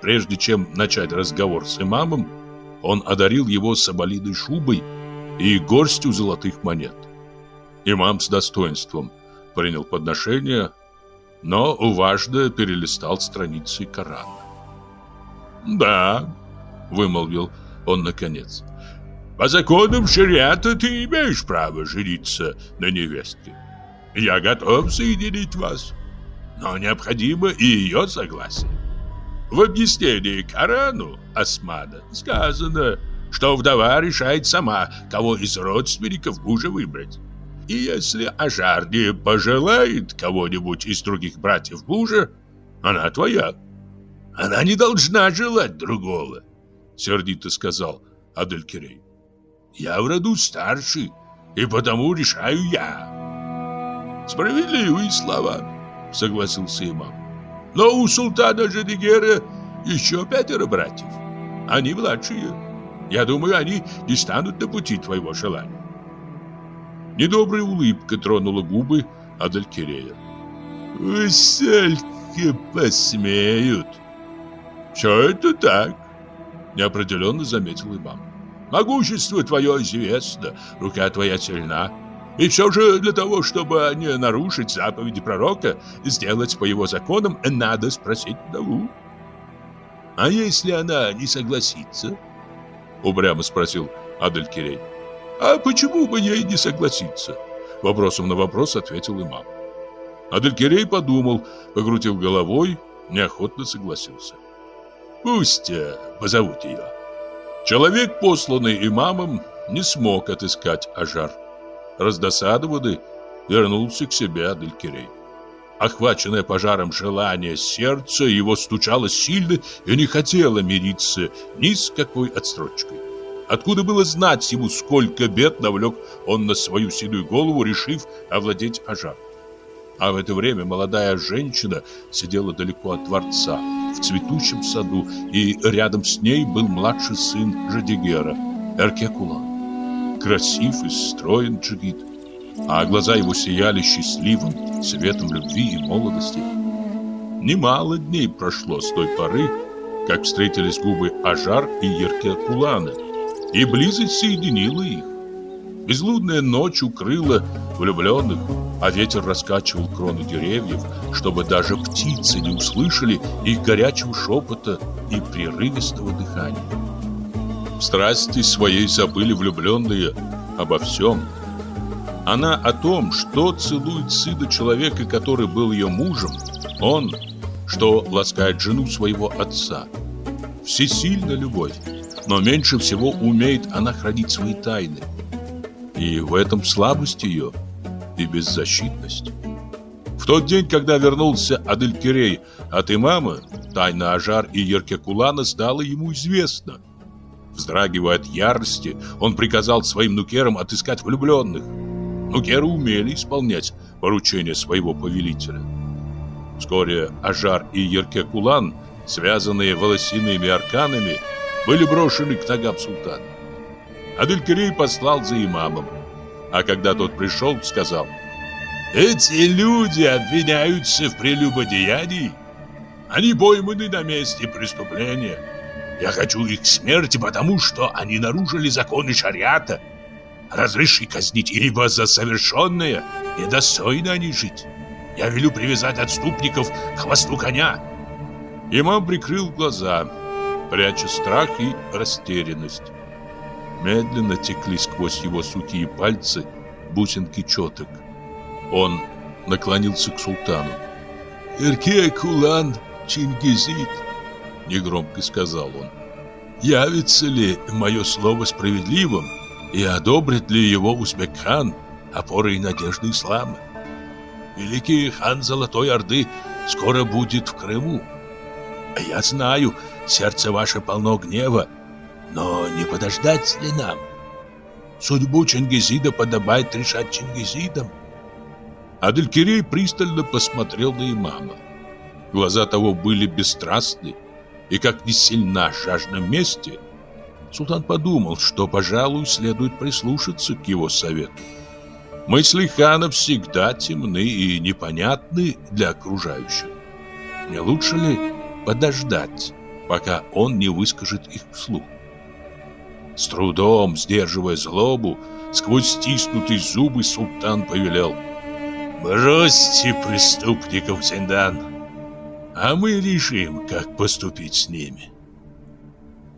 Прежде чем начать разговор с имамом, он одарил его соболиной шубой и горстью золотых монет. Имам с достоинством принял подношение, но уважно перелистал страницы Корана. «Да», — вымолвил он наконец, — «по законам шариата ты имеешь право жениться на невестке. Я готов соединить вас, но необходимо и ее согласие. В объяснении Корану Османа сказано, что вдова решает сама, кого из родственников мужа выбрать. И если Ажар не пожелает кого-нибудь из других братьев мужа, она твоя. Она не должна желать другого, сердито сказал Аделькирей. Я в роду старший, и потому решаю я. Справедливые слова, согласился имам. Но у султана Жадигера еще пятеро братьев. Они младшие. Я думаю, они не станут на пути твоего желания. Недобрая улыбка тронула губы Адалькирея. «Весельки посмеют!» «Все это так», — неопределенно заметил имам. «Могущество твое известно, рука твоя сильна, и все же для того, чтобы не нарушить заповеди пророка, сделать по его законам, надо спросить вдову. А если она не согласится? Упрямо спросил Аделькирей. А почему бы ей не согласиться? Вопросом на вопрос ответил имам. Аделькирей подумал, покрутил головой, неохотно согласился. Пусть э, позовут ее. Человек, посланный имамом, не смог отыскать Ажар раздосадованный, вернулся к себе Аделькирей. Охваченное пожаром желание сердце его стучало сильно и не хотело мириться ни с какой отстрочкой. Откуда было знать ему, сколько бед навлек он на свою седую голову, решив овладеть Ажар? А в это время молодая женщина сидела далеко от дворца, в цветущем саду, и рядом с ней был младший сын Жадигера, Эркекулан. Красив и строен Джигит, а глаза его сияли счастливым светом любви и молодости. Немало дней прошло с той поры, как встретились губы Ажар и Еркекулана, и близость соединила их. Безлудная ночь укрыла влюбленных, а ветер раскачивал кроны деревьев, чтобы даже птицы не услышали их горячего шепота и прерывистого дыхания. Страсти своей забыли влюбленные обо всем. Она о том, что целует сына человека, который был ее мужем, он, что ласкает жену своего отца. Всесильна любовь, но меньше всего умеет она хранить свои тайны. И в этом слабость ее – и беззащитность. В тот день, когда вернулся Аделькирей от имама, тайна Ажар и Еркекулана стала ему известна. Вздрагивая от ярости, он приказал своим нукерам отыскать влюбленных. Нукеры умели исполнять поручения своего повелителя. Вскоре Ажар и Еркекулан, связанные волосиными арканами, были брошены к ногам султана. Аделькирей послал за имамом. А когда тот пришел, сказал, «Эти люди обвиняются в прелюбодеянии. Они пойманы на месте преступления. Я хочу их смерти, потому что они нарушили законы шариата. Разреши казнить, ибо за совершенное недостойны они жить. Я велю привязать отступников к хвосту коня». Имам прикрыл глаза, пряча страх и растерянность. Медленно текли сквозь его сухие пальцы бусинки четок. Он наклонился к султану. «Ирке Кулан Чингизид», — негромко сказал он, — «явится ли мое слово справедливым и одобрит ли его Узбекхан, опорой надежды ислама? Великий хан Золотой Орды скоро будет в Крыму. Я знаю, сердце ваше полно гнева, но не подождать ли нам? Судьбу Чингизида подобает решать Чингизидам. Аделькирей пристально посмотрел на имама. Глаза того были бесстрастны, и как не сильна жажда мести, султан подумал, что, пожалуй, следует прислушаться к его совету. Мысли хана всегда темны и непонятны для окружающих. Не лучше ли подождать, пока он не выскажет их вслух? С трудом, сдерживая злобу, сквозь стиснутые зубы султан повелел «Бросьте преступников в Зиндан, а мы решим, как поступить с ними».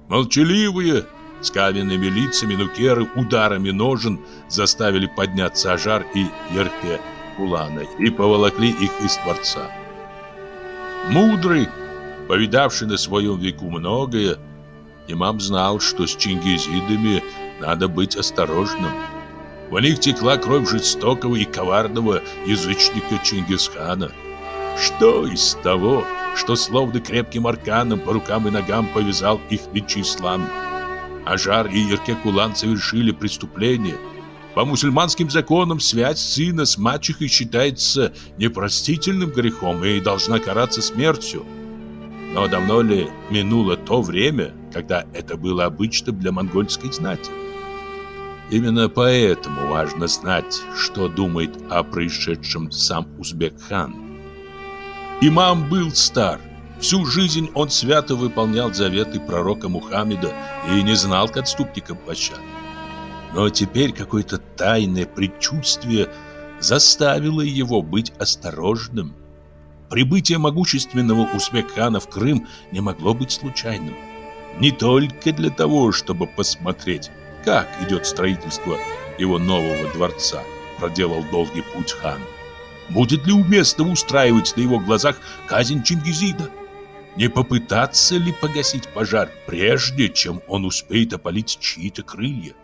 Молчаливые, с каменными лицами нукеры ударами ножен заставили подняться Ажар и Ерке Кулана и поволокли их из дворца. Мудрый, повидавший на своем веку многое, Имам знал, что с чингизидами надо быть осторожным. В них текла кровь жестокого и коварного язычника Чингисхана. Что из того, что словно крепким арканом по рукам и ногам повязал их ислам? Ажар и Еркекулан совершили преступление. По мусульманским законам связь сына с мачехой считается непростительным грехом и должна караться смертью. Но давно ли минуло то время, когда это было обычным для монгольской знати? Именно поэтому важно знать, что думает о происшедшем сам Узбек-хан. Имам был стар. Всю жизнь он свято выполнял заветы пророка Мухаммеда и не знал к отступникам пощады. Но теперь какое-то тайное предчувствие заставило его быть осторожным Прибытие могущественного Узбекхана в Крым не могло быть случайным. Не только для того, чтобы посмотреть, как идет строительство его нового дворца, проделал долгий путь хан. Будет ли уместно устраивать на его глазах казнь Чингизида? Не попытаться ли погасить пожар, прежде чем он успеет опалить чьи-то крылья?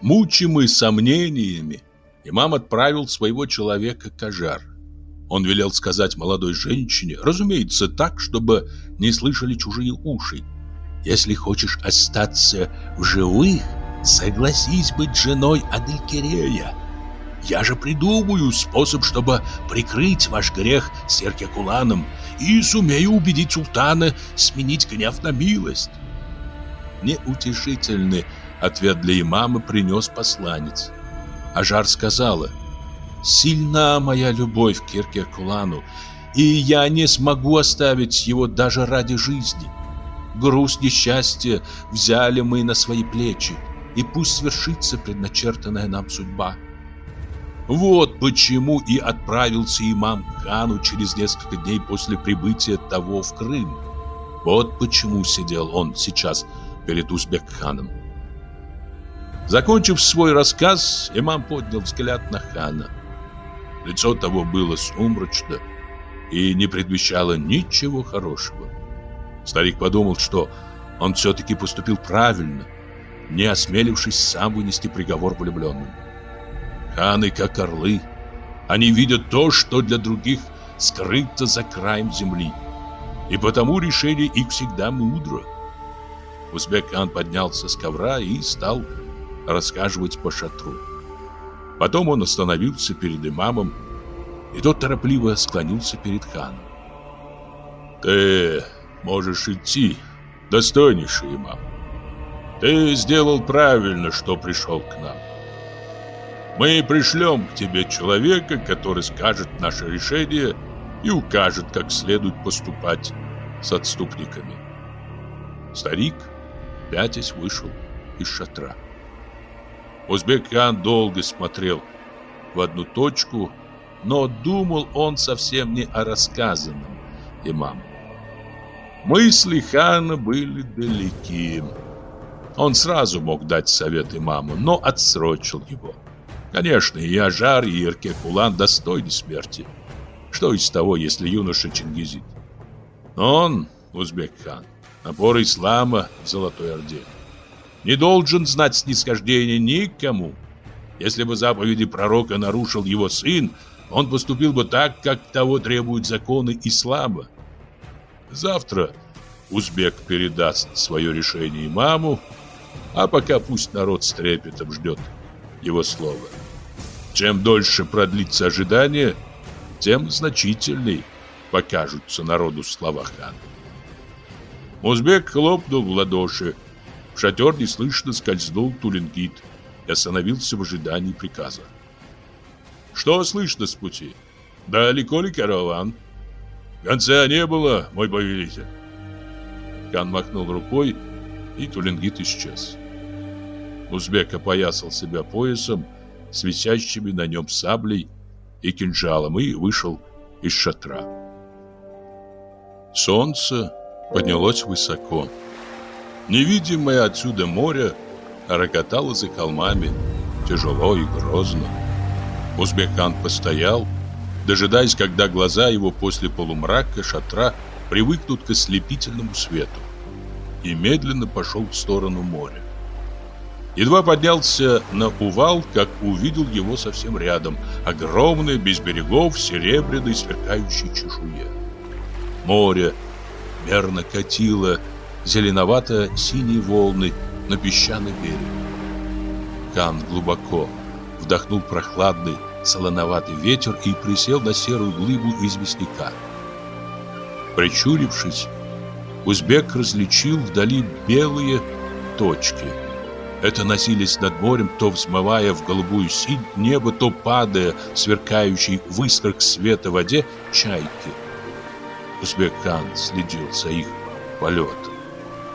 Мучимый сомнениями, имам отправил своего человека к Ажар. Он велел сказать молодой женщине, разумеется, так, чтобы не слышали чужие уши. Если хочешь остаться в живых, согласись быть женой Аделькирея. Я же придумаю способ, чтобы прикрыть ваш грех Серкекуланом и сумею убедить султана сменить гнев на милость. Неутешительный ответ для имама принес посланец. Ажар сказала, «Сильна моя любовь к Киркекулану, и я не смогу оставить его даже ради жизни. Груз несчастья взяли мы на свои плечи, и пусть свершится предначертанная нам судьба». Вот почему и отправился имам к хану через несколько дней после прибытия того в Крым. Вот почему сидел он сейчас перед Узбек-ханом. Закончив свой рассказ, имам поднял взгляд на хана. Лицо того было сумрачно и не предвещало ничего хорошего. Старик подумал, что он все-таки поступил правильно, не осмелившись сам вынести приговор влюбленным. Ханы как орлы. Они видят то, что для других скрыто за краем земли. И потому решение их всегда мудро. Узбек-хан поднялся с ковра и стал рассказывать по шатру. Потом он остановился перед имамом, и тот торопливо склонился перед ханом. «Ты можешь идти, достойнейший имам. Ты сделал правильно, что пришел к нам. Мы пришлем к тебе человека, который скажет наше решение и укажет, как следует поступать с отступниками. Старик, пятясь, вышел из шатра. Узбек-хан долго смотрел в одну точку, но думал он совсем не о рассказанном имаму. Мысли хана были далеки. Он сразу мог дать совет имаму, но отсрочил его. Конечно, и Ажар, и Ирке-Кулан достойны смерти. Что из того, если юноша Чингизит? Но он, узбек-хан, напор ислама в Золотой Орде, не должен знать снисхождения никому. Если бы заповеди пророка нарушил его сын, он поступил бы так, как того требуют законы ислама. Завтра узбек передаст свое решение имаму, а пока пусть народ с трепетом ждет его слова. Чем дольше продлится ожидание, тем значительней покажутся народу слова хана. Узбек хлопнул в ладоши. В шатер неслышно скользнул Туленгит и остановился в ожидании приказа. «Что слышно с пути? Далеко ли караван?» «Конца не было, мой повелитель». Кан махнул рукой, и Туленгит исчез. Узбек опоясал себя поясом, с висящими на нем саблей и кинжалом и вышел из шатра. Солнце поднялось высоко. Невидимое отсюда море рокотало за холмами, тяжело и грозно. Узбекхан постоял, дожидаясь, когда глаза его после полумрака шатра привыкнут к ослепительному свету, и медленно пошел в сторону моря. Едва поднялся на увал, как увидел его совсем рядом, огромное, без берегов, серебряной сверкающей чешуе. Море мерно катило зеленовато-синие волны на песчаный берег. Кан глубоко вдохнул прохладный, солоноватый ветер и присел на серую глыбу известняка. Причурившись, узбек различил вдали белые точки – это носились над морем, то взмывая в голубую синь небо, то падая в сверкающий в света воде чайки. Узбек-хан следил за их полетом,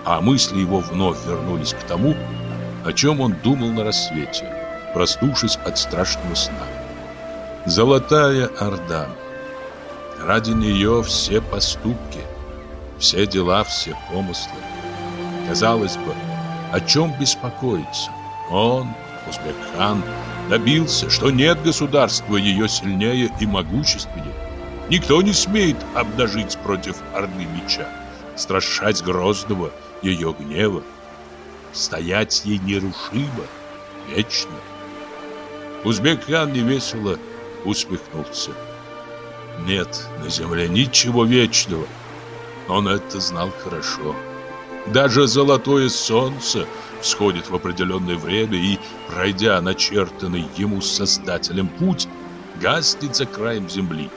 а мысли его вновь вернулись к тому, о чем он думал на рассвете, проснувшись от страшного сна. Золотая Орда. Ради нее все поступки, все дела, все помыслы. Казалось бы, о чем беспокоиться. Он, Узбек-хан, добился, что нет государства ее сильнее и могущественнее. Никто не смеет обнажить против Орды меча, страшать грозного ее гнева, стоять ей нерушимо, вечно. Узбек-хан невесело усмехнулся. Нет на земле ничего вечного. Он это знал хорошо. Даже золотое солнце всходит в определенное время и, пройдя начертанный ему создателем путь, гаснет за краем земли,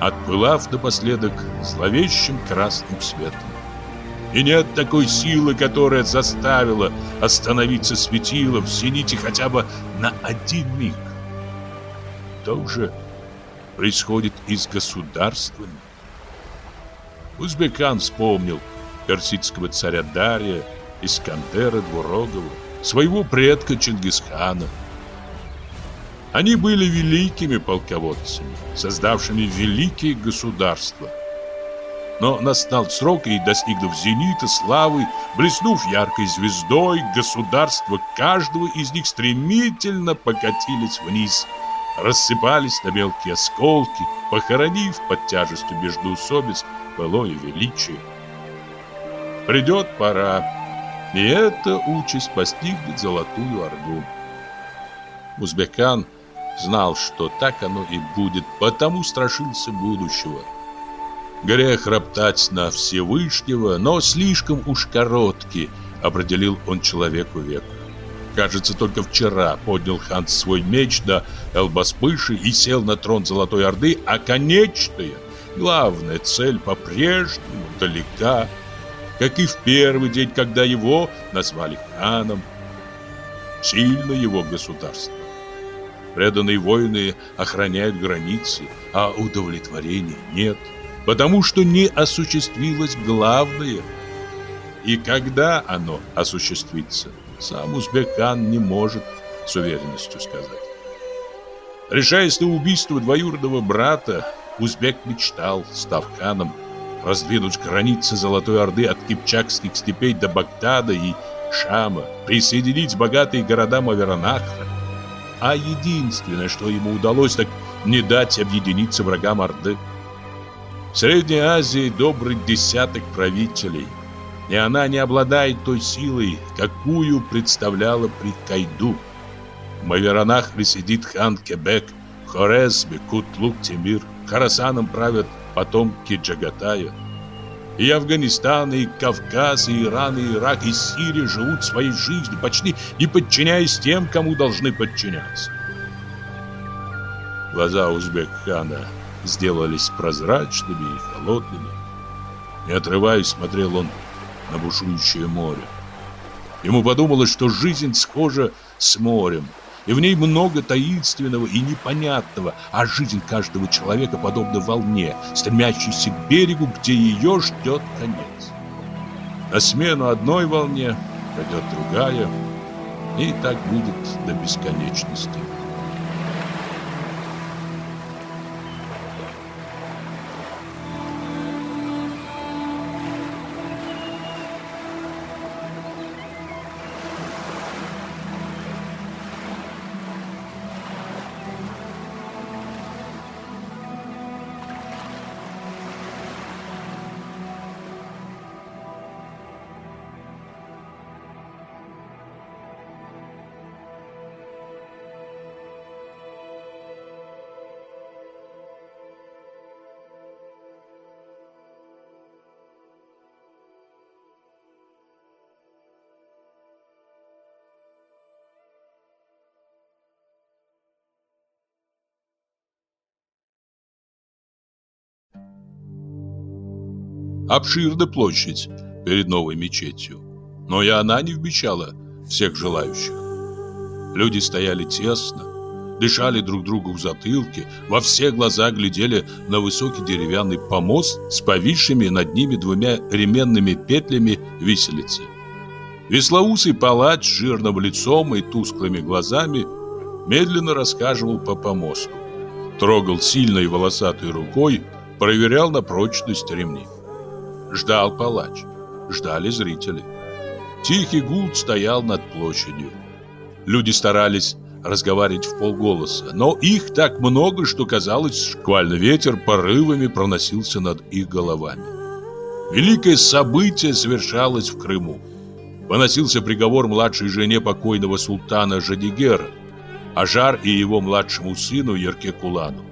отпылав напоследок зловещим красным светом. И нет такой силы, которая заставила остановиться светило в зените хотя бы на один миг. То же происходит и с государствами. Узбекан вспомнил персидского царя Дария, Искандера Двурогова, своего предка Чингисхана. Они были великими полководцами, создавшими великие государства. Но настал срок, и, достигнув зенита славы, блеснув яркой звездой, государства каждого из них стремительно покатились вниз, рассыпались на мелкие осколки, похоронив под тяжестью междоусобиц былое величие. Придет пора, и эта участь постигнет Золотую Орду. Узбекан знал, что так оно и будет, потому страшился будущего. Грех роптать на Всевышнего, но слишком уж короткий, определил он человеку век. Кажется, только вчера поднял хан свой меч до Элбаспыши и сел на трон Золотой Орды, а конечная, главная цель по-прежнему далека как и в первый день, когда его назвали ханом. Сильно его государство. Преданные воины охраняют границы, а удовлетворения нет, потому что не осуществилось главное. И когда оно осуществится, сам узбекан не может с уверенностью сказать. Решаясь на убийство двоюродного брата, узбек мечтал, став ханом, раздвинуть границы Золотой Орды от Кипчакских степей до Багдада и Шама, присоединить богатые города Маверанахра. А единственное, что ему удалось, так не дать объединиться врагам Орды. В Средней Азии добрый десяток правителей, и она не обладает той силой, какую представляла при Кайду. В Маверанахре сидит хан Кебек, Хорезме, Кутлук, Тимир, Харасаном правят потомки Джагатая. И Афганистан, и Кавказ, и Иран, и Ирак, и Сирия живут своей жизнью, почти не подчиняясь тем, кому должны подчиняться. Глаза узбек-хана сделались прозрачными и холодными. Не отрываясь, смотрел он на бушующее море. Ему подумалось, что жизнь схожа с морем – и в ней много таинственного и непонятного, а жизнь каждого человека подобна волне, стремящейся к берегу, где ее ждет конец. На смену одной волне придет другая, и так будет до бесконечности. Обширна площадь перед новой мечетью. Но и она не вмещала всех желающих. Люди стояли тесно, дышали друг другу в затылке, во все глаза глядели на высокий деревянный помост с повисшими над ними двумя ременными петлями виселицы. Веслоусый палач с жирным лицом и тусклыми глазами медленно рассказывал по помосту. Трогал сильной волосатой рукой, проверял на прочность ремней. Ждал палач. Ждали зрители. Тихий гул стоял над площадью. Люди старались разговаривать в полголоса, но их так много, что казалось, шквальный ветер порывами проносился над их головами. Великое событие совершалось в Крыму. Поносился приговор младшей жене покойного султана Жадигера, Ажар и его младшему сыну Ерке Кулану.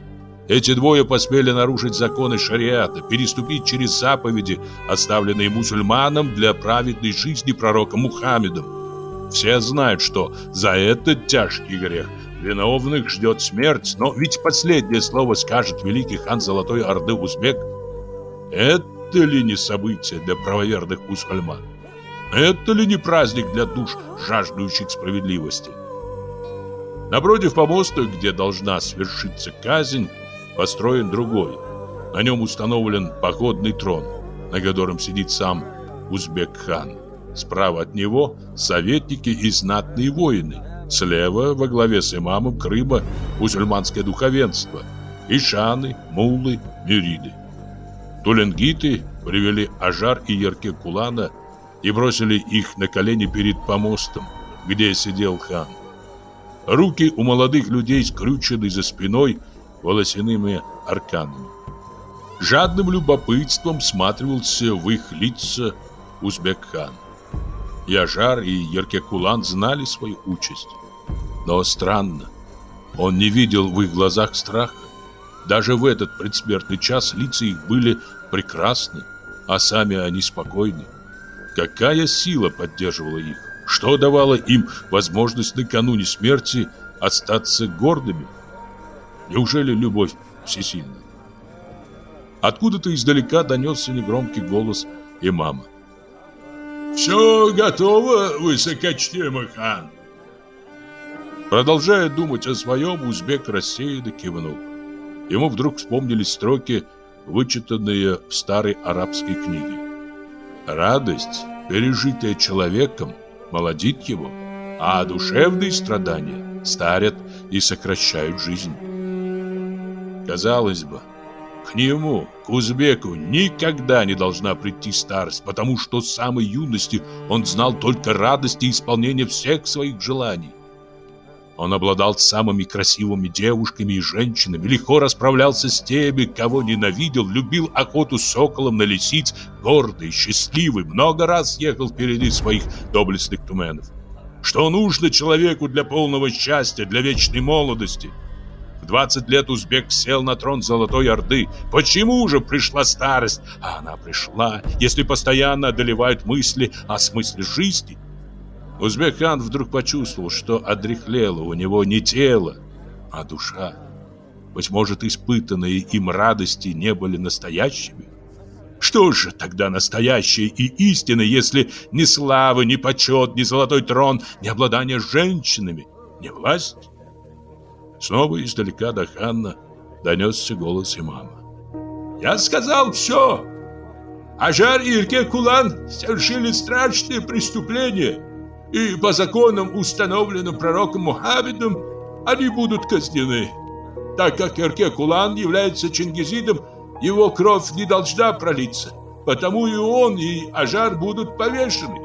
Эти двое поспели нарушить законы шариата, переступить через заповеди, оставленные мусульманам для праведной жизни пророка Мухаммедом. Все знают, что за этот тяжкий грех виновных ждет смерть, но ведь последнее слово скажет великий хан Золотой Орды Узбек. Это ли не событие для правоверных мусульман? Это ли не праздник для душ, жаждущих справедливости? Напротив помоста, где должна свершиться казнь, построен другой. На нем установлен походный трон, на котором сидит сам Узбек-хан. Справа от него советники и знатные воины. Слева, во главе с имамом Крыма, мусульманское духовенство. Ишаны, муллы, мюриды. Туленгиты привели Ажар и Ерке Кулана и бросили их на колени перед помостом, где сидел хан. Руки у молодых людей скрючены за спиной, волосяными арканами. Жадным любопытством всматривался в их лица Узбек-хан. Яжар и Еркекулан знали свою участь. Но странно, он не видел в их глазах страха. Даже в этот предсмертный час лица их были прекрасны, а сами они спокойны. Какая сила поддерживала их? Что давало им возможность накануне смерти остаться гордыми? Неужели любовь всесильна? Откуда-то издалека донесся негромкий голос имама. «Все готово, высокочтимый хан!» Продолжая думать о своем, узбек рассеянно кивнул. Ему вдруг вспомнились строки, вычитанные в старой арабской книге. «Радость, пережитая человеком, молодит его, а душевные страдания старят и сокращают жизнь». Казалось бы, к нему, к узбеку, никогда не должна прийти старость, потому что с самой юности он знал только радость и исполнение всех своих желаний. Он обладал самыми красивыми девушками и женщинами, легко расправлялся с теми, кого ненавидел, любил охоту с соколом на лисиц, гордый, счастливый, много раз ехал впереди своих доблестных туменов. Что нужно человеку для полного счастья, для вечной молодости – в 20 лет узбек сел на трон Золотой Орды. Почему же пришла старость? А она пришла, если постоянно одолевают мысли о смысле жизни. Узбек-хан вдруг почувствовал, что одряхлело у него не тело, а душа. Быть может, испытанные им радости не были настоящими? Что же тогда настоящее и истина, если ни слава, ни почет, ни золотой трон, ни обладание женщинами, ни власть? Снова издалека до Ханна донесся голос имама. «Я сказал все! Ажар и Ирке Кулан совершили страшные преступления, и по законам, установленным пророком Мухаммедом, они будут казнены. Так как Ирке Кулан является чингизидом, его кровь не должна пролиться, потому и он, и Ажар будут повешены.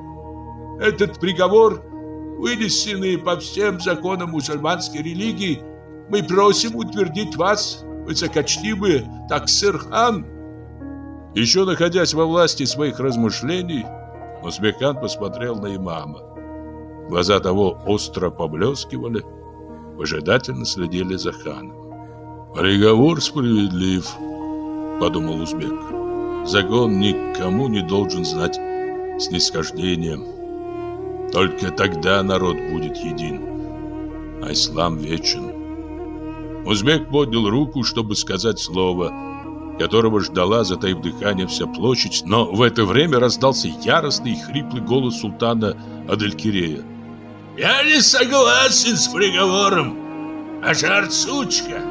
Этот приговор, вынесенный по всем законам мусульманской религии, мы просим утвердить вас, высокочтимый Таксир-хан. Еще находясь во власти своих размышлений, Узбекхан посмотрел на имама. Глаза того остро поблескивали, выжидательно следили за ханом. «Приговор справедлив», — подумал узбек. «Закон никому не должен знать снисхождения. Только тогда народ будет един, а ислам вечен». Узбек поднял руку, чтобы сказать слово, которого ждала, затаив дыхание, вся площадь, но в это время раздался яростный и хриплый голос султана Аделькирея. «Я не согласен с приговором, Ажар сучка,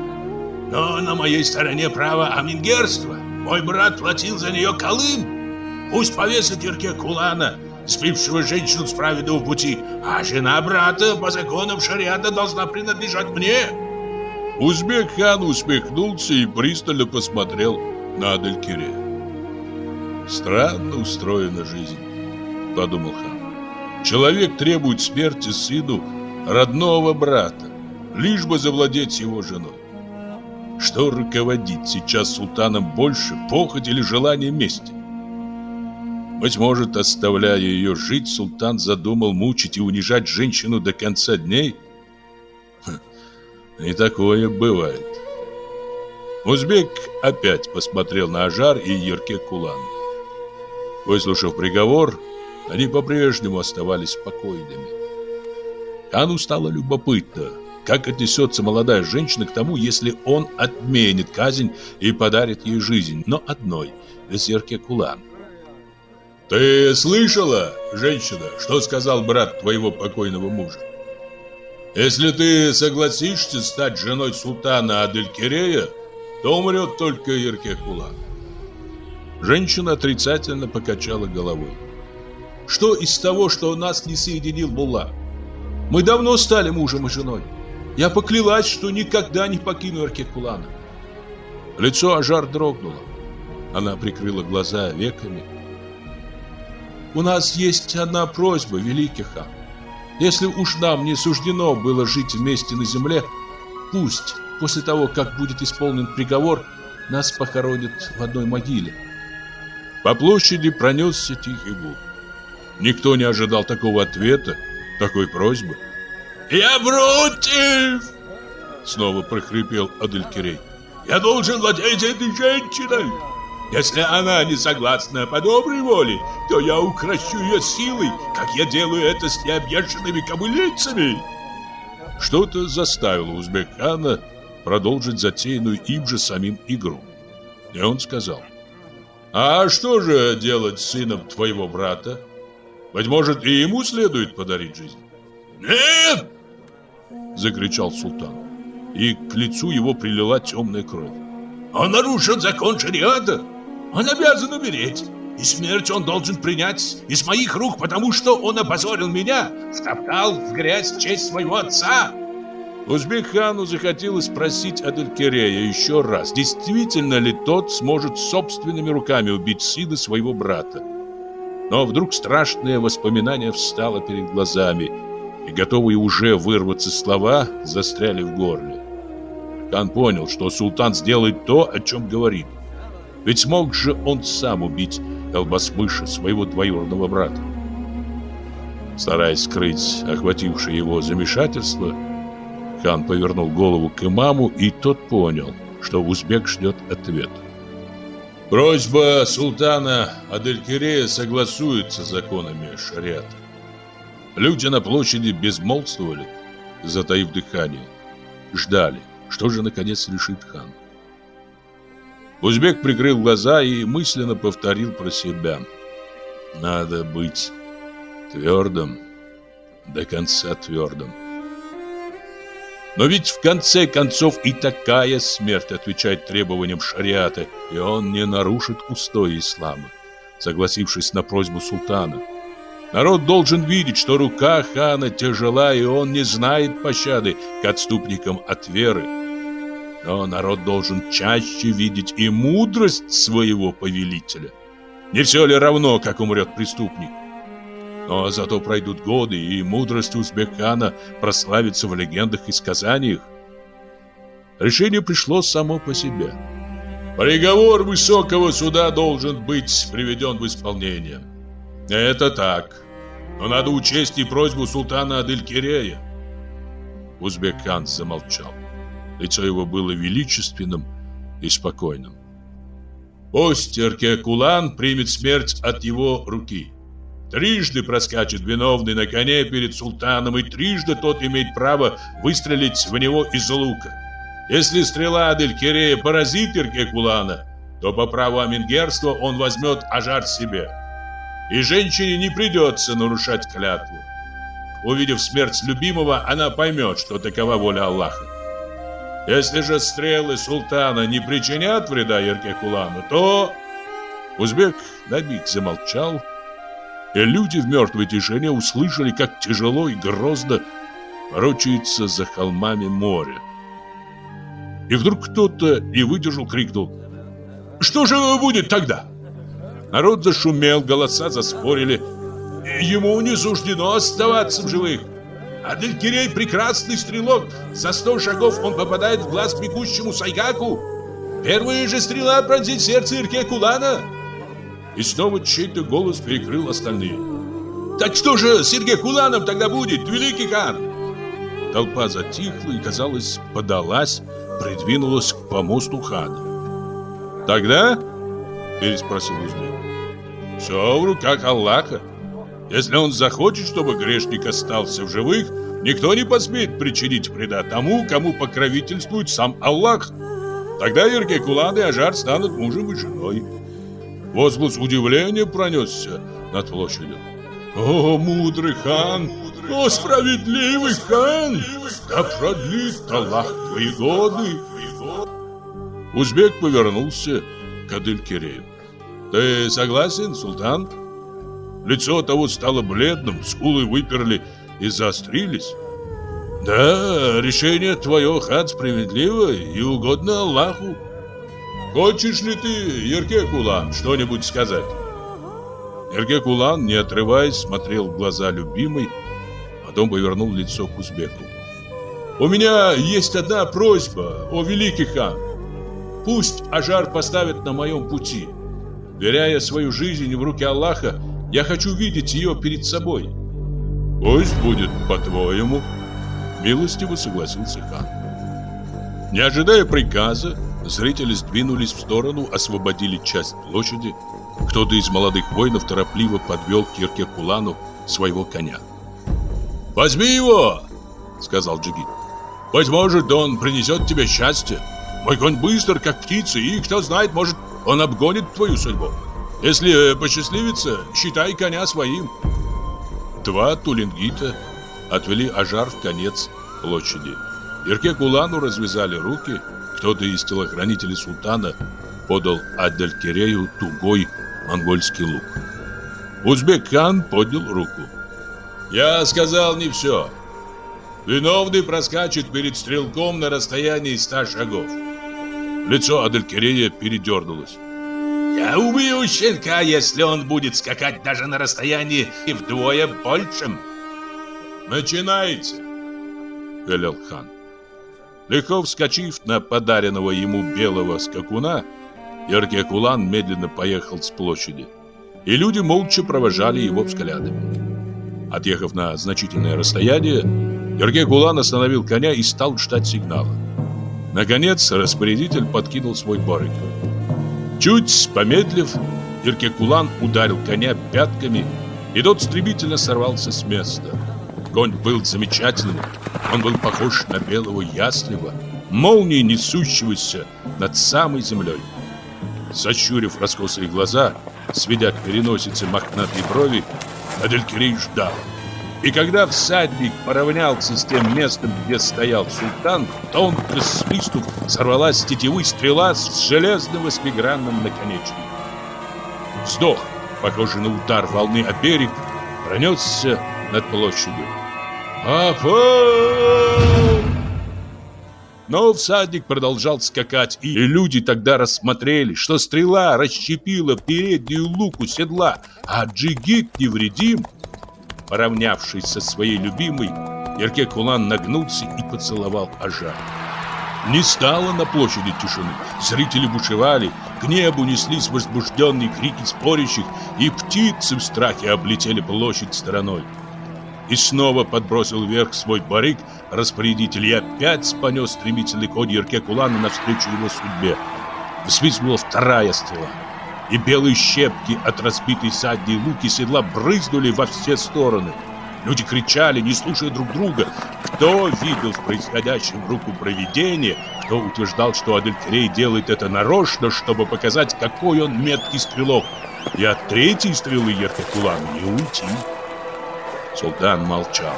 но на моей стороне право амингерства. Мой брат платил за нее колым. Пусть повесит Ирке Кулана, сбившего женщину с праведного пути, а жена брата по законам шариата должна принадлежать мне». Узбек-хан усмехнулся и пристально посмотрел на Адалькире. «Странно устроена жизнь», — подумал хан. «Человек требует смерти сыну родного брата, лишь бы завладеть его женой. Что руководит сейчас султаном больше, похоть или желание мести? Быть может, оставляя ее жить, султан задумал мучить и унижать женщину до конца дней — и такое бывает. Узбек опять посмотрел на Ажар и Ерке Кулан. Выслушав приговор, они по-прежнему оставались спокойными. Хану стало любопытно, как отнесется молодая женщина к тому, если он отменит казнь и подарит ей жизнь, но одной, без Ерке Кулан. «Ты слышала, женщина, что сказал брат твоего покойного мужа? Если ты согласишься стать женой султана Аделькирея, то умрет только Ерке Кулан». Женщина отрицательно покачала головой. «Что из того, что нас не соединил Мулла? Мы давно стали мужем и женой. Я поклялась, что никогда не покину Аркекулана. Лицо Ажар дрогнуло. Она прикрыла глаза веками. У нас есть одна просьба, великий хан. Если уж нам не суждено было жить вместе на земле, пусть после того, как будет исполнен приговор, нас похоронят в одной могиле. По площади пронесся тихий гул. Никто не ожидал такого ответа, такой просьбы. «Я против!» Снова прохрипел Аделькирей. «Я должен владеть этой женщиной! Если она не согласна по доброй воле, то я укращу ее силой, как я делаю это с необъезженными кобылицами!» Что-то заставило Узбекхана продолжить затеянную им же самим игру. И он сказал, «А что же делать с сыном твоего брата? Быть может, и ему следует подарить жизнь?» «Нет!» — закричал султан. И к лицу его прилила темная кровь. «Он нарушил закон шариата! Он обязан умереть! И смерть он должен принять из моих рук, потому что он опозорил меня, втоптал в грязь честь своего отца!» Узбек-хану захотелось спросить Адалькирея еще раз, действительно ли тот сможет собственными руками убить сына своего брата. Но вдруг страшное воспоминание встало перед глазами – и готовые уже вырваться слова застряли в горле. Хан понял, что султан сделает то, о чем говорит. Ведь смог же он сам убить колбасмыша, своего двоюродного брата. Стараясь скрыть охватившее его замешательство, хан повернул голову к имаму, и тот понял, что узбек ждет ответ. Просьба султана Аделькирея согласуется с законами шариата. Люди на площади безмолвствовали, затаив дыхание. Ждали, что же наконец решит хан. Узбек прикрыл глаза и мысленно повторил про себя. Надо быть твердым, до конца твердым. Но ведь в конце концов и такая смерть отвечает требованиям шариата, и он не нарушит устои ислама, согласившись на просьбу султана. Народ должен видеть, что рука хана тяжела, и он не знает пощады к отступникам от веры. Но народ должен чаще видеть и мудрость своего повелителя. Не все ли равно, как умрет преступник? Но зато пройдут годы, и мудрость узбекана прославится в легендах и сказаниях. Решение пришло само по себе. Приговор высокого суда должен быть приведен в исполнение. Это так. Но надо учесть и просьбу султана Аделькирея. Узбек-хан замолчал. Лицо его было величественным и спокойным. Пусть Эрке-Кулан примет смерть от его руки. Трижды проскачет виновный на коне перед султаном, и трижды тот имеет право выстрелить в него из лука. Если стрела Адель-Кирея поразит Ирке-Кулана, то по праву амингерства он возьмет ажар себе и женщине не придется нарушать клятву. Увидев смерть любимого, она поймет, что такова воля Аллаха. Если же стрелы султана не причинят вреда Еркекулану, то... Узбек на миг замолчал, и люди в мертвой тишине услышали, как тяжело и грозно ворочается за холмами море. И вдруг кто-то не выдержал, крикнул «Что же будет тогда?» Народ зашумел, голоса заспорили. Ему не суждено оставаться в живых. Аделькирей прекрасный стрелок. За сто шагов он попадает в глаз бегущему Сайгаку. Первая же стрела пронзит сердце Ирке Кулана. И снова чей-то голос перекрыл остальные. Так что же с Ирке Куланом тогда будет, великий хан? Толпа затихла и, казалось, подалась придвинулась к помосту хана. «Тогда?» – переспросил узбек. «Все в руках Аллаха. Если он захочет, чтобы грешник остался в живых, никто не посмеет причинить вреда тому, кому покровительствует сам Аллах. Тогда Еркекулан и Ажар станут мужем и женой». Возглас удивления пронесся над площадью. «О, мудрый хан! О, справедливый хан! Да продлит Аллах твои годы!» Узбек повернулся к Адыль-Кирею. «Ты согласен, султан?» Лицо того стало бледным, скулы выперли и заострились. «Да, решение твое, хан, справедливо и угодно Аллаху. Хочешь ли ты, Ерке-Кулан, что-нибудь сказать?» Ерке-Кулан, не отрываясь, смотрел в глаза любимой, потом повернул лицо к узбеку. «У меня есть одна просьба, о великий хан. Пусть Ажар поставит на моем пути. Веряя свою жизнь в руки Аллаха, я хочу видеть ее перед собой». «Пусть будет по-твоему», — милостиво согласился хан. Не ожидая приказа, зрители сдвинулись в сторону, освободили часть площади, кто-то из молодых воинов торопливо подвел к Кирке-Кулану своего коня. «Возьми его!» — сказал Джигит. «Быть может, он принесет тебе счастье. Мой конь быстр, как птица, и, кто знает, может, он обгонит твою судьбу. Если посчастливится, считай коня своим». Два тулингита отвели Ажар в конец площади. Ирке-Кулану развязали руки. Кто-то из телохранителей султана подал Адалькирею тугой монгольский лук. Узбек-хан поднял руку. «Я сказал не все. Виновный проскачет перед стрелком на расстоянии ста шагов». Лицо Адалькирея передернулось. «Я убью щенка, если он будет скакать даже на расстоянии и вдвое большим». «Начинайте!» — велел хан. Легко вскочив на подаренного ему белого скакуна, Яркий-Акулан медленно поехал с площади, и люди молча провожали его взглядами. Отъехав на значительное расстояние, Яркий-Акулан остановил коня и стал ждать сигнала. Наконец, распорядитель подкинул свой борик. Чуть помедлив, Иркекулан ударил коня пятками, и тот стремительно сорвался с места. Конь был замечательным, он был похож на белого ястреба, молнией несущегося над самой землей. Сощурив раскосые глаза, сведя к переносице мохнатые брови, Адалькирей ждал. И когда всадник поравнялся с тем местом, где стоял султан, тонко свистнув, сорвалась с тетивы стрела с железным восьмигранным наконечником. Вздох, похожий на удар волны о берег, пронесся над площадью. «Апа!» Но всадник продолжал скакать, и люди тогда рассмотрели, что стрела расщепила переднюю луку седла, а джигит невредим. Поравнявшись со своей любимой, Ерке Кулан нагнулся и поцеловал Ажар. Не стало на площади тишины. Зрители бушевали, к небу неслись возбужденные крики спорящих, и птицы в страхе облетели площадь стороной. И снова подбросил вверх свой барик распорядитель и опять понес стремительный конь Ерке Кулана навстречу его судьбе. Взвизгнула вторая стрела, и белые щепки от разбитой задней луки седла брызнули во все стороны. Люди кричали, не слушая друг друга. Кто видел в происходящем руку провидения, кто утверждал, что Адельтрей делает это нарочно, чтобы показать, какой он меткий стрелок. И от третьей стрелы Еркекулану не уйти. Султан молчал.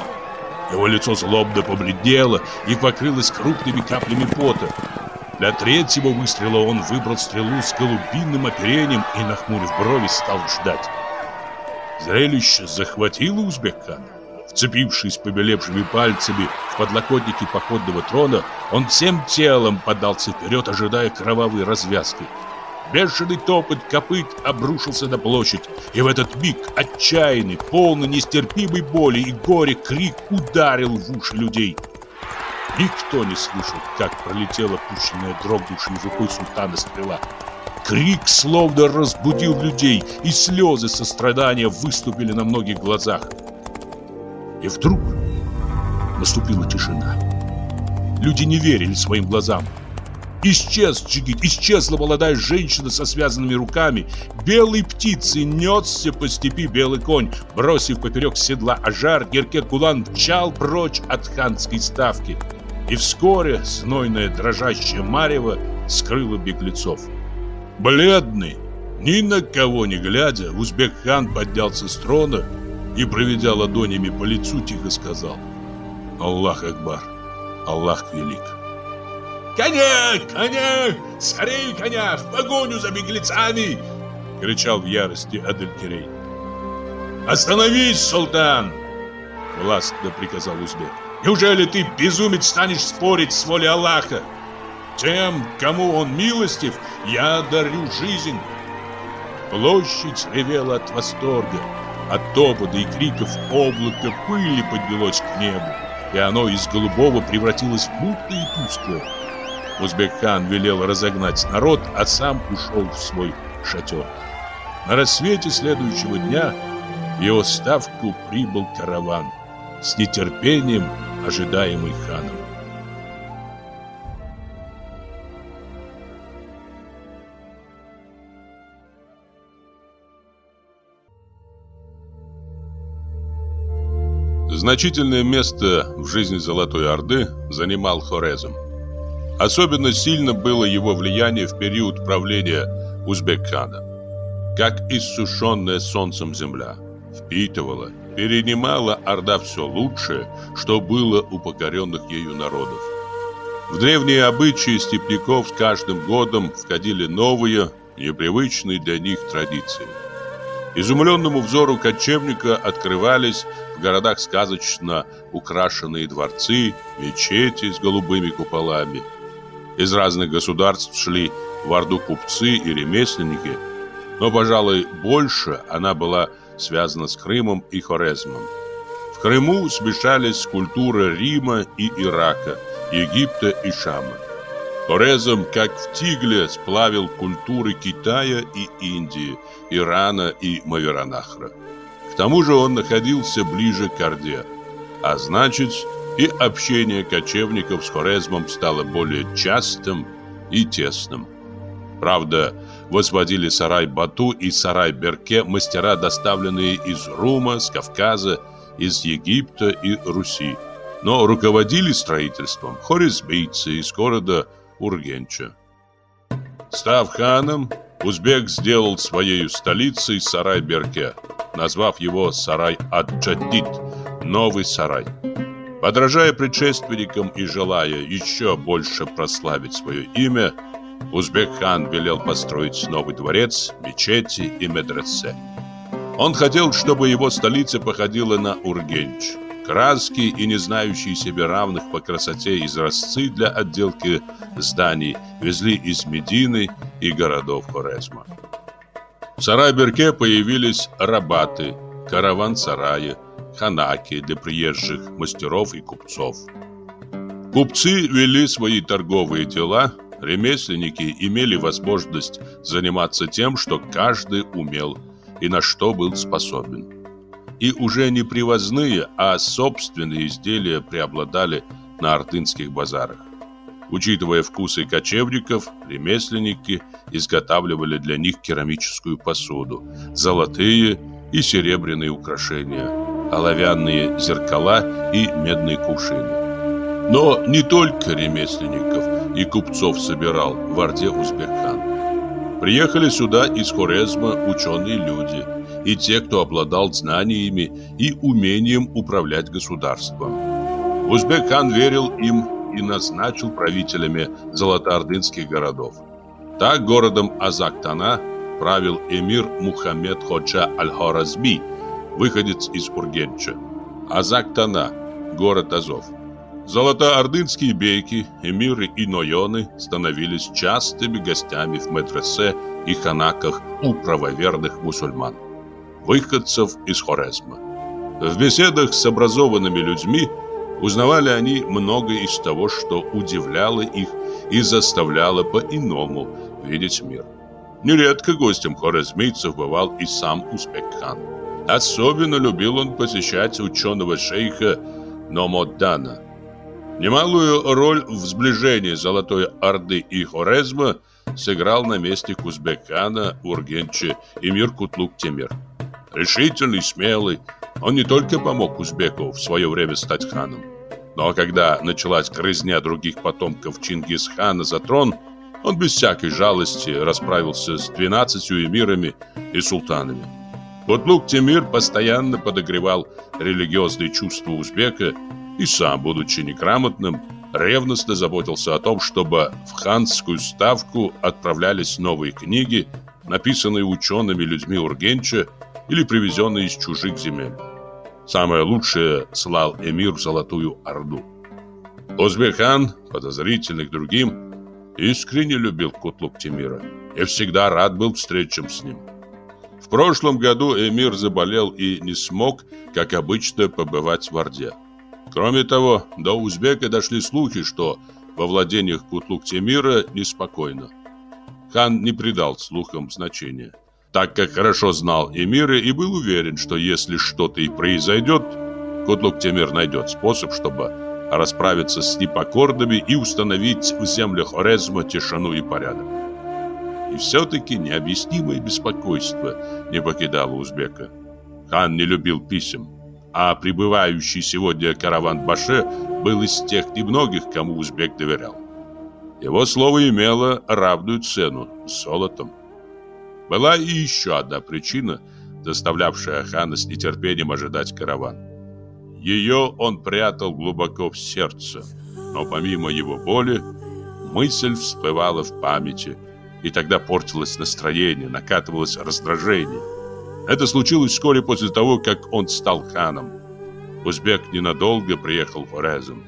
Его лицо злобно побледнело и покрылось крупными каплями пота. Для третьего выстрела он выбрал стрелу с голубиным оперением и, нахмурив брови, стал ждать. Зрелище захватило узбека. Вцепившись побелевшими пальцами в подлокотники походного трона, он всем телом подался вперед, ожидая кровавой развязки. Бешеный топот копыт обрушился на площадь, и в этот миг отчаянный, полный нестерпимой боли и горе крик ударил в уши людей. Никто не слышал, как пролетела пущенная дрогнувшей рукой султана стрела. Крик словно разбудил людей, и слезы сострадания выступили на многих глазах. И вдруг наступила тишина. Люди не верили своим глазам. Исчез джигит, исчезла молодая женщина со связанными руками. Белой птицей несся по степи белый конь. Бросив поперек седла ажар, Геркет Кулан мчал прочь от ханской ставки. И вскоре знойное дрожащее марево скрыло беглецов. Бледный, ни на кого не глядя, Узбек-хан поднялся с трона и, проведя ладонями по лицу, тихо сказал «Аллах Акбар, Аллах велик». «Коня! Коня! Скорее коня! В погоню за беглецами!» — кричал в ярости Аделькирей. «Остановись, султан!» — властно приказал узбек. «Неужели ты, безумец, станешь спорить с волей Аллаха? Тем, кому он милостив, я дарю жизнь!» Площадь ревела от восторга. От топота и криков облако пыли поднялось к небу, и оно из голубого превратилось в мутное и тусклое. Узбек-хан велел разогнать народ, а сам ушел в свой шатер. На рассвете следующего дня в его ставку прибыл караван, с нетерпением ожидаемый ханом. Значительное место в жизни Золотой Орды занимал Хорезм. Особенно сильно было его влияние в период правления Узбекхана. Как иссушенная солнцем земля, впитывала, перенимала Орда все лучшее, что было у покоренных ею народов. В древние обычаи степняков с каждым годом входили новые, непривычные для них традиции. Изумленному взору кочевника открывались в городах сказочно украшенные дворцы, мечети с голубыми куполами. Из разных государств шли в Орду купцы и ремесленники, но, пожалуй, больше она была связана с Крымом и Хорезмом. В Крыму смешались культуры Рима и Ирака, Египта и Шама. Хорезм, как в Тигле, сплавил культуры Китая и Индии, Ирана и Маверанахра. К тому же он находился ближе к Орде, а значит, и общение кочевников с Хорезмом стало более частым и тесным. Правда, возводили сарай Бату и сарай Берке мастера, доставленные из Рума, с Кавказа, из Египта и Руси. Но руководили строительством хорезмийцы из города Ургенча. Став ханом, узбек сделал своей столицей сарай Берке, назвав его сарай Аджадид, новый сарай. Подражая предшественникам и желая еще больше прославить свое имя, Узбек-хан велел построить новый дворец, мечети и медресе. Он хотел, чтобы его столица походила на Ургенч. Краски и не знающие себе равных по красоте изразцы для отделки зданий везли из Медины и городов Хорезма. В Сарай-Берке появились рабаты, караван-сараи, ханаки для приезжих мастеров и купцов. Купцы вели свои торговые дела, ремесленники имели возможность заниматься тем, что каждый умел и на что был способен. И уже не привозные, а собственные изделия преобладали на артынских базарах. Учитывая вкусы кочевников, ремесленники изготавливали для них керамическую посуду, золотые и серебряные украшения – оловянные зеркала и медные кувшины. Но не только ремесленников и купцов собирал в Орде Узбекхан. Приехали сюда из Хорезма ученые люди и те, кто обладал знаниями и умением управлять государством. Узбекхан верил им и назначил правителями золотоордынских городов. Так городом Азактана правил эмир Мухаммед Ходжа Аль-Хоразби – выходец из Ургенча. Азактана, город Азов. Золотоордынские бейки, эмиры и нойоны становились частыми гостями в медресе и ханаках у правоверных мусульман, выходцев из Хорезма. В беседах с образованными людьми узнавали они многое из того, что удивляло их и заставляло по-иному видеть мир. Нередко гостем хорезмийцев бывал и сам Узбек-хан. Особенно любил он посещать ученого шейха Номоддана. Немалую роль в сближении Золотой Орды и Хорезма сыграл на месте Кузбекхана Ургенча Эмир Кутлук Темир. Решительный, смелый, он не только помог узбеку в свое время стать ханом, но когда началась грызня других потомков Чингисхана за трон, он без всякой жалости расправился с двенадцатью эмирами и султанами. Кутлук Темир постоянно подогревал религиозные чувства узбека и сам, будучи неграмотным, ревностно заботился о том, чтобы в ханскую ставку отправлялись новые книги, написанные учеными людьми Ургенча или привезенные из чужих земель. Самое лучшее слал эмир в Золотую Орду. Узбекхан, подозрительный к другим, искренне любил Кутлук Тимира и всегда рад был встречам с ним. В прошлом году эмир заболел и не смог, как обычно, побывать в Орде. Кроме того, до узбека дошли слухи, что во владениях Кутлук-Темира неспокойно. Хан не придал слухам значения, так как хорошо знал эмира и был уверен, что если что-то и произойдет, Кутлук-Темир найдет способ, чтобы расправиться с непокорными и установить в землях Орезма тишину и порядок. И все-таки необъяснимое беспокойство не покидало узбека. Хан не любил писем, а прибывающий сегодня караван Баше был из тех немногих, кому узбек доверял. Его слово имело равную цену золотом. Была и еще одна причина, заставлявшая хана с нетерпением ожидать караван. Ее он прятал глубоко в сердце, но помимо его боли, мысль всплывала в памяти, и тогда портилось настроение, накатывалось раздражение. Это случилось вскоре после того, как он стал ханом. Узбек ненадолго приехал в Хорезм.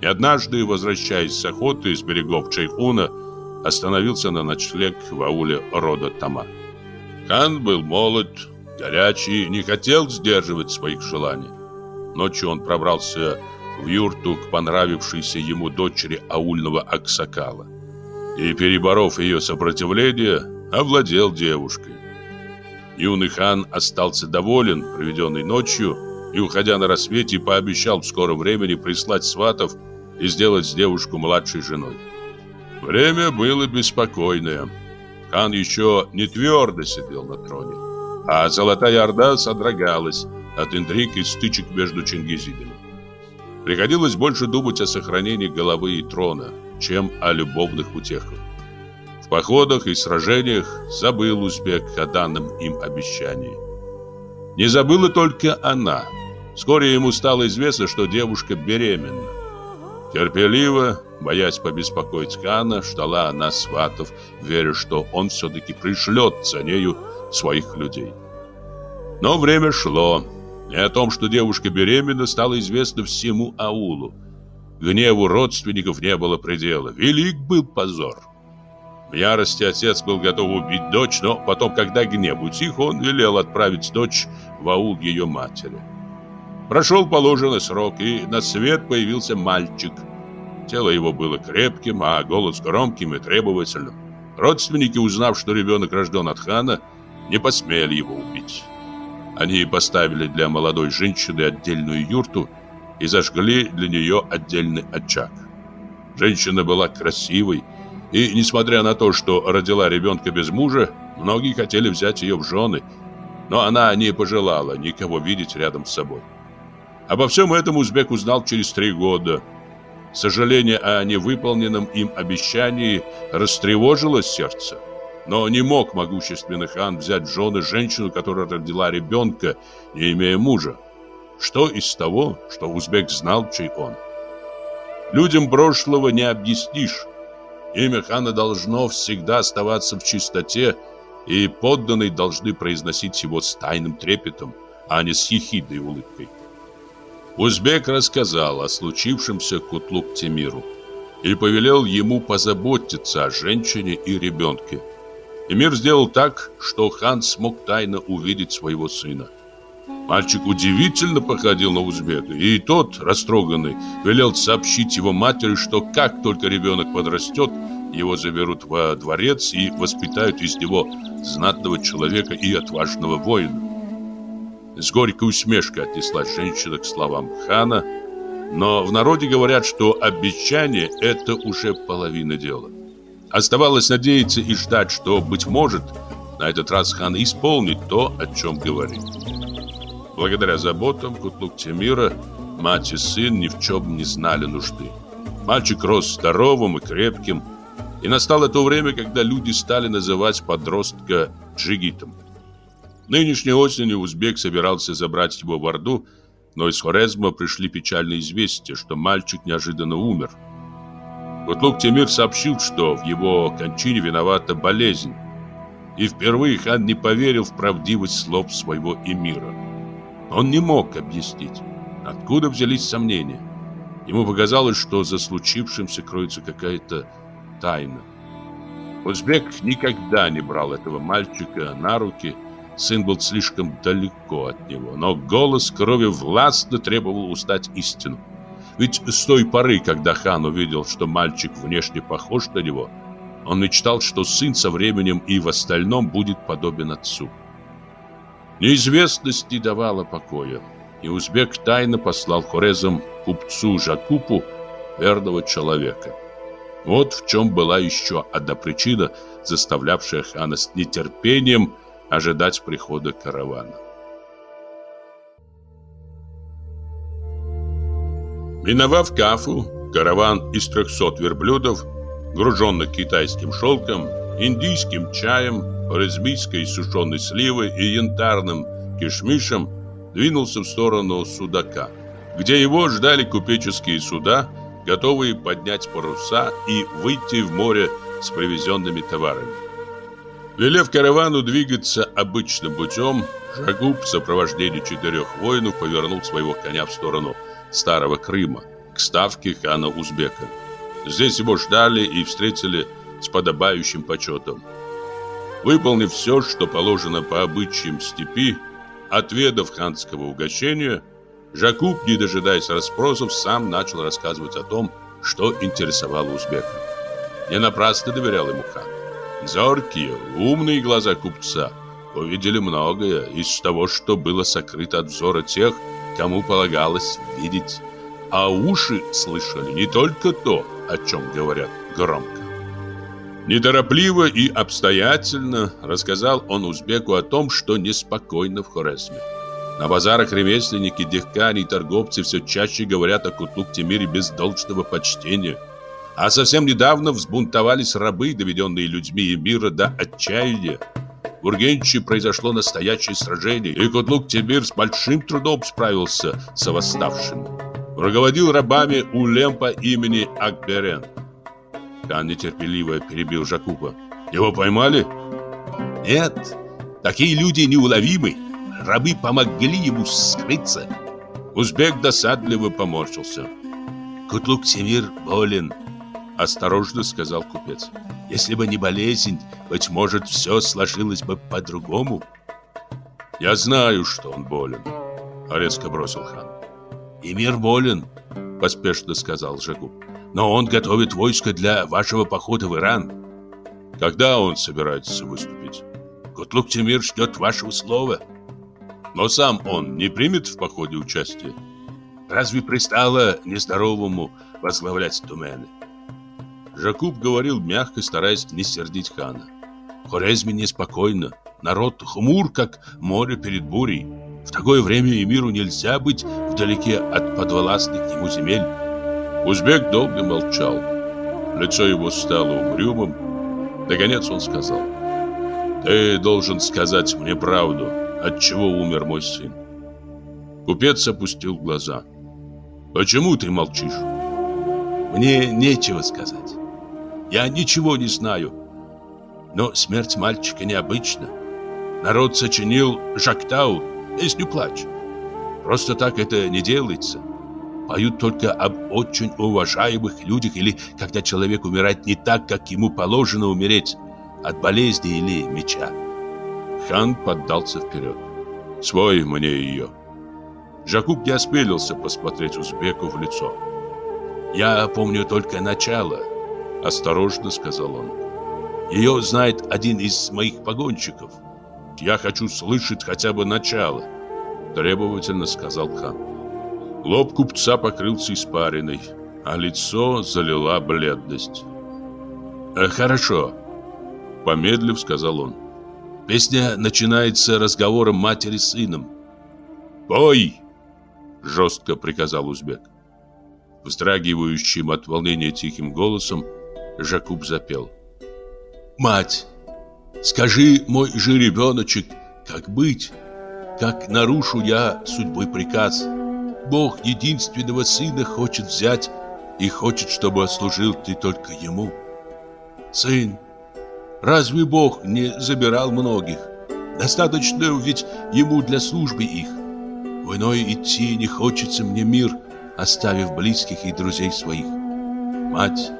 И однажды, возвращаясь с охоты с берегов Чайхуна, остановился на ночлег в ауле рода Тама. Хан был молод, горячий, не хотел сдерживать своих желаний. Ночью он пробрался в юрту к понравившейся ему дочери аульного Аксакала. И, переборов ее сопротивление, овладел девушкой. Юный хан остался доволен проведенной ночью и, уходя на рассвете, пообещал в скором времени прислать сватов и сделать девушку младшей женой. Время было беспокойное. Хан еще не твердо сидел на троне, а Золотая Орда содрогалась от интриг и стычек между чингизидами. Приходилось больше думать о сохранении головы и трона, чем о любовных утехах. Походах и сражениях забыл узбек о данном им обещании. Не забыла только она. Вскоре ему стало известно, что девушка беременна. Терпеливо, боясь побеспокоить хана, ждала она сватов, веря, что он все-таки пришлет за нею своих людей. Но время шло, и о том, что девушка беременна, стало известно всему аулу. Гневу родственников не было предела. Велик был позор. Ярости отец был готов убить дочь, но потом, когда гнев утих, он велел отправить дочь в аул ее матери. Прошел положенный срок, и на свет появился мальчик. Тело его было крепким, а голос громким и требовательным. Родственники, узнав, что ребенок рожден от хана, не посмели его убить. Они поставили для молодой женщины отдельную юрту и зажгли для нее отдельный очаг. Женщина была красивой, и, несмотря на то, что родила ребенка без мужа, многие хотели взять ее в жены, но она не пожелала никого видеть рядом с собой. Обо всем этом узбек узнал через три года. Сожаление о невыполненном им обещании растревожило сердце. Но не мог могущественный хан взять в жены женщину, которая родила ребенка, не имея мужа. Что из того, что узбек знал, чей он? Людям прошлого не объяснишь, Имя хана должно всегда оставаться в чистоте, и подданные должны произносить его с тайным трепетом, а не с ехидной улыбкой. Узбек рассказал о случившемся Кутлук Темиру и повелел ему позаботиться о женщине и ребенке. Эмир сделал так, что хан смог тайно увидеть своего сына. Мальчик удивительно походил на узбека, и тот, растроганный, велел сообщить его матери, что как только ребенок подрастет, его заберут во дворец и воспитают из него знатного человека и отважного воина. С горькой усмешкой отнеслась женщина к словам хана Но в народе говорят, что обещание – это уже половина дела. Оставалось надеяться и ждать, что, быть может, на этот раз хан исполнит то, о чем говорит. Благодаря заботам Кутлук Тимира мать и сын ни в чем не знали нужды. Мальчик рос здоровым и крепким, и настало то время, когда люди стали называть подростка джигитом. Нынешней осенью узбек собирался забрать его в Орду, но из Хорезма пришли печальные известия, что мальчик неожиданно умер. Кутлук Тимир сообщил, что в его кончине виновата болезнь, и впервые хан не поверил в правдивость слов своего эмира. Он не мог объяснить, откуда взялись сомнения. Ему показалось, что за случившимся кроется какая-то тайна. Узбек никогда не брал этого мальчика на руки, сын был слишком далеко от него, но голос крови властно требовал устать истину. Ведь с той поры, когда хан увидел, что мальчик внешне похож на него, он мечтал, что сын со временем и в остальном будет подобен отцу. Неизвестность не давала покоя, и узбек тайно послал Хорезам купцу Жакупу верного человека. Вот в чем была еще одна причина, заставлявшая хана с нетерпением ожидать прихода каравана. Миновав Кафу, караван из 300 верблюдов груженных китайским шелком, индийским чаем, резмийской сушеной сливой и янтарным кишмишем, двинулся в сторону Судака, где его ждали купеческие суда, готовые поднять паруса и выйти в море с привезенными товарами. Велев каравану двигаться обычным путем, Жагуб в сопровождении четырех воинов повернул своего коня в сторону Старого Крыма, к ставке хана Узбека. Здесь его ждали и встретили с подобающим почетом. Выполнив все, что положено по обычаям степи, отведав ханского угощения, Жакуб, не дожидаясь расспросов, сам начал рассказывать о том, что интересовало узбека. Не напрасно доверял ему хан. Зоркие, умные глаза купца увидели многое из того, что было сокрыто от взора тех, кому полагалось видеть. А уши слышали не только то, о чем говорят громко. Неторопливо и обстоятельно рассказал он узбеку о том, что неспокойно в Хорезме. На базарах ремесленники, дехкани и торговцы все чаще говорят о Кутлук-Тимире без должного почтения. А совсем недавно взбунтовались рабы, доведенные людьми мира до отчаяния. В Ургенче произошло настоящее сражение, и Кутлук-Тимир с большим трудом справился с восставшими руководил рабами Улем по имени Акберен. Хан нетерпеливо перебил Жакупа. Его поймали? Нет, такие люди неуловимы. Рабы помогли ему скрыться. Узбек досадливо поморщился. Кутлук Семир болен, осторожно сказал купец. Если бы не болезнь, быть может, все сложилось бы по-другому. Я знаю, что он болен, резко бросил хан. «Эмир болен», — поспешно сказал Жагуб. «Но он готовит войско для вашего похода в Иран». «Когда он собирается выступить?» «Кутлук Тимир ждет вашего слова». «Но сам он не примет в походе участие?» «Разве пристало нездоровому возглавлять тумены?» Жакуб говорил мягко, стараясь не сердить хана. «Хорезме неспокойно, народ хмур, как море перед бурей». В такое время Эмиру нельзя быть вдалеке от подвластных ему земель. Узбек долго молчал. Лицо его стало угрюмым. Наконец он сказал. Ты должен сказать мне правду, от чего умер мой сын. Купец опустил глаза. Почему ты молчишь? Мне нечего сказать. Я ничего не знаю. Но смерть мальчика необычна. Народ сочинил Жактау песню плач. Просто так это не делается. Поют только об очень уважаемых людях или когда человек умирает не так, как ему положено умереть, от болезни или меча. Хан поддался вперед. «Свой мне ее». Жакуб не осмелился посмотреть узбеку в лицо. «Я помню только начало», — осторожно сказал он. «Ее знает один из моих погонщиков. Я хочу слышать хотя бы начало, требовательно сказал хан. Лоб купца покрылся испариной, а лицо залила бледность. «Э, «Хорошо», — помедлив сказал он. «Песня начинается разговором матери с сыном». «Пой!» — жестко приказал узбек. Вздрагивающим от волнения тихим голосом Жакуб запел. «Мать, скажи, мой жеребеночек, как быть? Как нарушу я судьбой приказ? Бог единственного сына хочет взять и хочет, чтобы служил ты только ему. Сын, разве Бог не забирал многих? Достаточно ведь ему для службы их. В иной идти не хочется мне мир, оставив близких и друзей своих. Мать,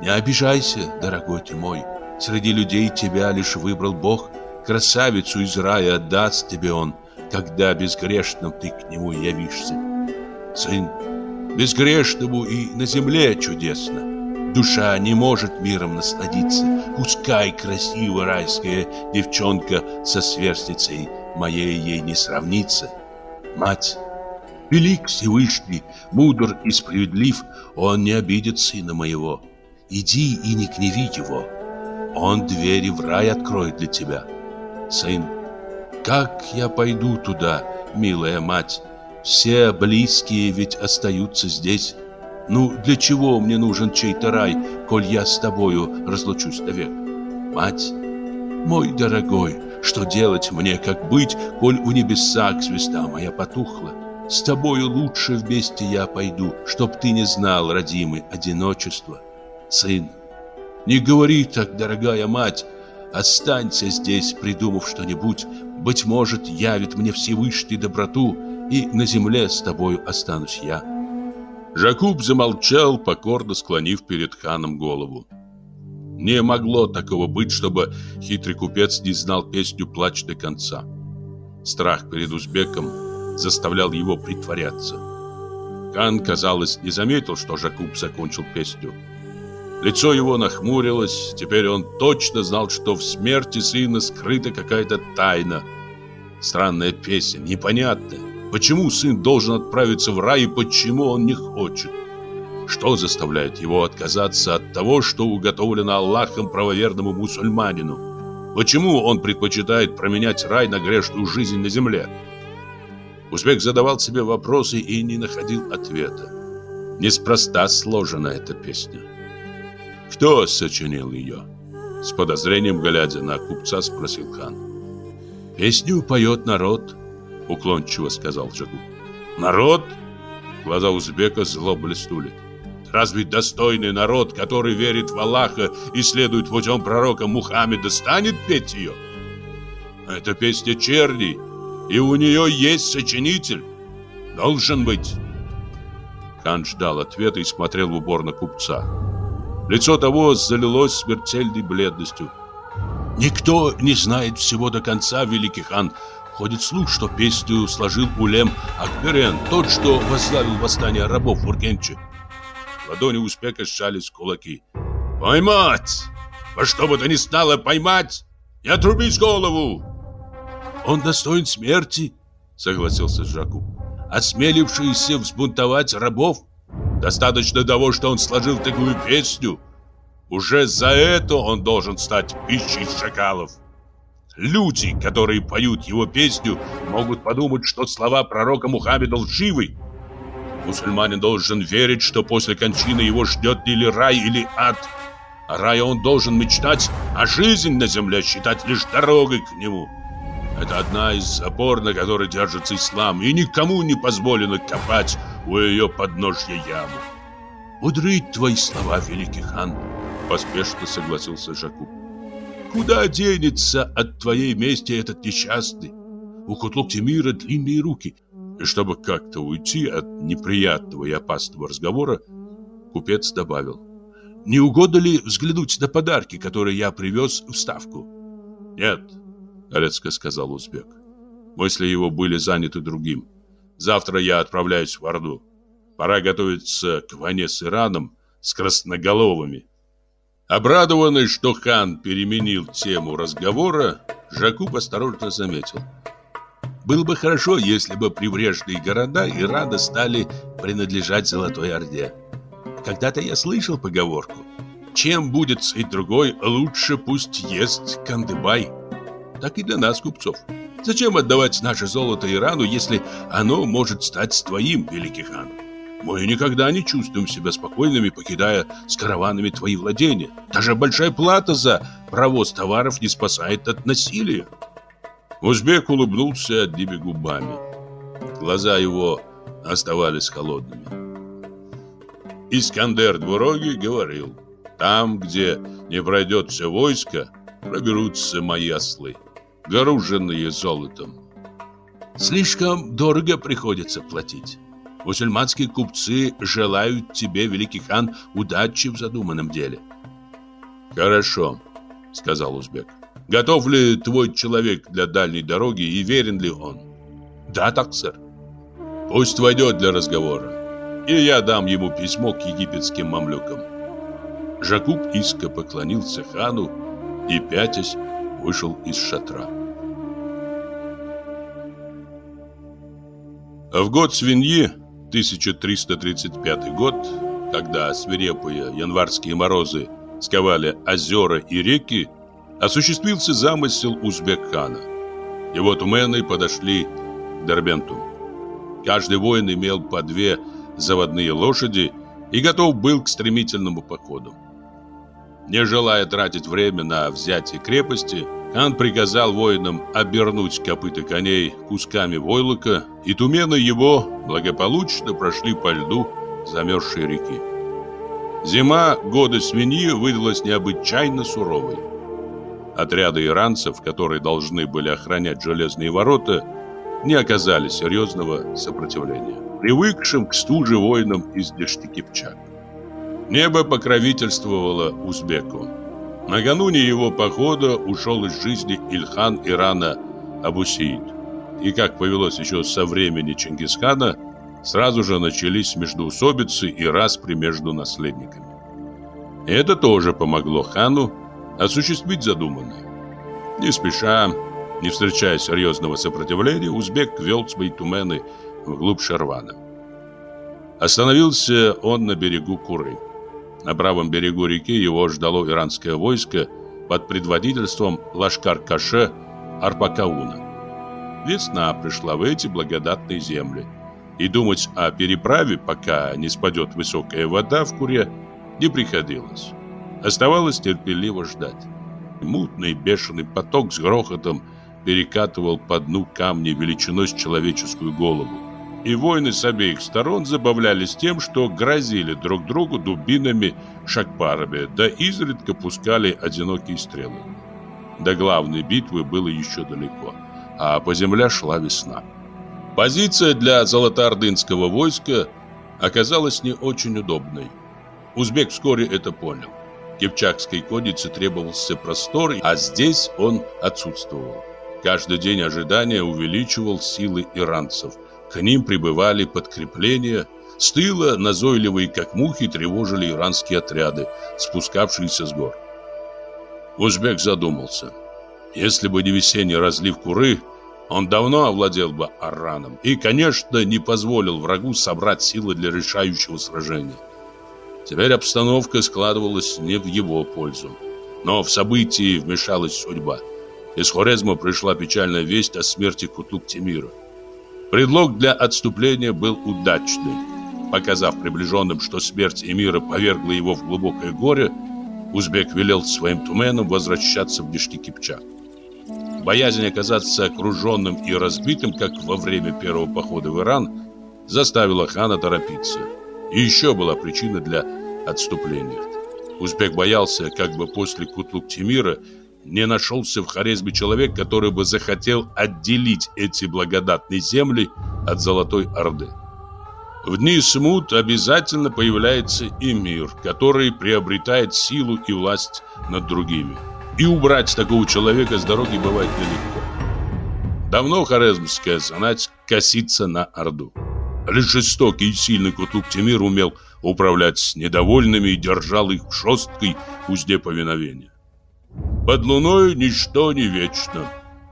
не обижайся, дорогой ты мой. Среди людей тебя лишь выбрал Бог. Красавицу из рая отдаст тебе он, когда безгрешным ты к нему явишься. Сын, безгрешному и на земле чудесно. Душа не может миром насладиться. Пускай красивая райская девчонка со сверстницей моей ей не сравнится. Мать, велик Всевышний, мудр и справедлив, он не обидит сына моего. Иди и не гневи его. Он двери в рай откроет для тебя. Сын, как я пойду туда, милая мать? Все близкие ведь остаются здесь. Ну, для чего мне нужен чей-то рай, коль я с тобою разлучусь навек? Мать, мой дорогой, что делать мне, как быть, коль у небесах звезда моя потухла? С тобою лучше вместе я пойду, чтоб ты не знал, родимый, одиночества. Сын, не говори так, дорогая мать, останься здесь, придумав что-нибудь. Быть может, явит мне Всевышний доброту, и на земле с тобою останусь я. Жакуб замолчал, покорно склонив перед ханом голову. Не могло такого быть, чтобы хитрый купец не знал песню «Плач до конца». Страх перед узбеком заставлял его притворяться. Хан, казалось, не заметил, что Жакуб закончил песню. Лицо его нахмурилось, теперь он точно знал, что в смерти сына скрыта какая-то тайна. Странная песня, непонятная. Почему сын должен отправиться в рай и почему он не хочет? Что заставляет его отказаться от того, что уготовлено Аллахом правоверному мусульманину? Почему он предпочитает променять рай на грешную жизнь на земле? Узбек задавал себе вопросы и не находил ответа. Неспроста сложена эта песня. Кто сочинил ее? С подозрением глядя на купца спросил хан. Песню поет народ, уклончиво сказал Джагу. Народ? Глаза узбека зло блеснули. Разве достойный народ, который верит в Аллаха и следует путем пророка Мухаммеда, станет петь ее? Это песня черни, и у нее есть сочинитель. Должен быть. Хан ждал ответа и смотрел в упор на купца. Лицо того залилось смертельной бледностью. «Никто не знает всего до конца, великий хан. Ходит слух, что песню сложил Улем Акберен, тот, что возглавил восстание рабов в Ургенче. Ладони Успека сжались кулаки. «Поймать! Во что бы то ни стало поймать! Не отрубить голову!» «Он достоин смерти», — согласился Жаку. «Осмелившийся взбунтовать рабов? Достаточно того, что он сложил такую песню. Уже за это он должен стать пищей шакалов». Люди, которые поют его песню, могут подумать, что слова пророка Мухаммеда лживы. Мусульманин должен верить, что после кончины его ждет или рай, или ад. А рай он должен мечтать, а жизнь на земле считать лишь дорогой к нему. Это одна из опор, на которой держится ислам, и никому не позволено копать у ее подножья яму. «Мудры твои слова, великий хан!» — поспешно согласился Жакуб. Куда денется от твоей мести этот несчастный? У Кутлук Тимира длинные руки. И чтобы как-то уйти от неприятного и опасного разговора, купец добавил. Не угодно ли взглянуть на подарки, которые я привез в Ставку? Нет, резко сказал узбек. Мысли его были заняты другим. Завтра я отправляюсь в Орду. Пора готовиться к войне с Ираном, с красноголовыми. Обрадованный, что хан переменил тему разговора, Жакуб осторожно заметил. Было бы хорошо, если бы прибрежные города Ирана стали принадлежать Золотой Орде. Когда-то я слышал поговорку «Чем будет сыть другой, лучше пусть ест Кандыбай». Так и для нас, купцов. Зачем отдавать наше золото Ирану, если оно может стать твоим, великий хан? Мы никогда не чувствуем себя спокойными, покидая с караванами твои владения. Даже большая плата за провоз товаров не спасает от насилия. Узбек улыбнулся одними губами. Глаза его оставались холодными. Искандер Двуроги говорил, там, где не пройдет все войско, проберутся мои ослы, груженные золотом. Слишком дорого приходится платить. Мусульманские купцы желают тебе, великий хан, удачи в задуманном деле. Хорошо, сказал узбек. Готов ли твой человек для дальней дороги и верен ли он? Да, так, сэр. Пусть войдет для разговора, и я дам ему письмо к египетским мамлюкам. Жакуб иско поклонился хану и, пятясь, вышел из шатра. В год свиньи 1335 год, когда свирепые январские морозы сковали озера и реки, осуществился замысел Узбек-хана. Его тумены подошли к Дербенту. Каждый воин имел по две заводные лошади и готов был к стремительному походу. Не желая тратить время на взятие крепости, хан приказал воинам обернуть копыта коней кусками войлока, и тумены его благополучно прошли по льду замерзшей реки. Зима года свиньи выдалась необычайно суровой. Отряды иранцев, которые должны были охранять железные ворота, не оказали серьезного сопротивления, привыкшим к стуже воинам из Дешти-Кипчак. Небо покровительствовало узбеку. Накануне его похода ушел из жизни Ильхан Ирана Абусеид. И как повелось еще со времени Чингисхана, сразу же начались междоусобицы и распри между наследниками. И это тоже помогло хану осуществить задуманное. Не спеша, не встречая серьезного сопротивления, узбек вел свои тумены вглубь Шарвана. Остановился он на берегу Куры. На правом берегу реки его ждало иранское войско под предводительством Лашкар-Каше Арбакауна. Весна пришла в эти благодатные земли, и думать о переправе, пока не спадет высокая вода в Куре, не приходилось. Оставалось терпеливо ждать. Мутный бешеный поток с грохотом перекатывал по дну камни величиной с человеческую голову. И воины с обеих сторон забавлялись тем, что грозили друг другу дубинами шакпарами, да изредка пускали одинокие стрелы. До главной битвы было еще далеко, а по земле шла весна. Позиция для золотоордынского войска оказалась не очень удобной. Узбек вскоре это понял. Кипчакской коннице требовался простор, а здесь он отсутствовал. Каждый день ожидания увеличивал силы иранцев. К ним прибывали подкрепления. С тыла назойливые, как мухи, тревожили иранские отряды, спускавшиеся с гор. Узбек задумался. Если бы не весенний разлив Куры, он давно овладел бы Араном и, конечно, не позволил врагу собрать силы для решающего сражения. Теперь обстановка складывалась не в его пользу. Но в событии вмешалась судьба. Из Хорезма пришла печальная весть о смерти Кутлук-Тимира. Предлог для отступления был удачный. Показав приближенным, что смерть эмира повергла его в глубокое горе, Узбек велел своим туменам возвращаться в Дишки-Кипчак. Боязнь оказаться окруженным и разбитым, как во время первого похода в Иран, заставила хана торопиться. И еще была причина для отступления. Узбек боялся, как бы после Кутлук-Тимира не нашелся в Хорезме человек, который бы захотел отделить эти благодатные земли от Золотой Орды. В дни смут обязательно появляется эмир, который приобретает силу и власть над другими. И убрать такого человека с дороги бывает нелегко. Давно хорезмская знать косится на Орду. Лишь жестокий и сильный Кутук Тимир умел управлять недовольными и держал их в жесткой узде повиновения. Под луной ничто не вечно.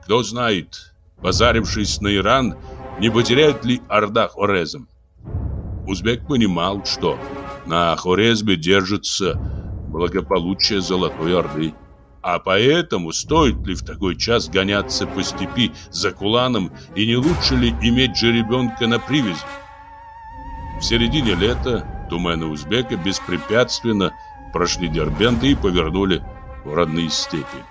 Кто знает, позарившись на Иран, не потеряет ли Орда Хорезм. Узбек понимал, что на Хорезме держится благополучие Золотой Орды. А поэтому стоит ли в такой час гоняться по степи за куланом и не лучше ли иметь жеребенка на привязи? В середине лета тумены узбека беспрепятственно прошли Дербент и повернули в родные степи.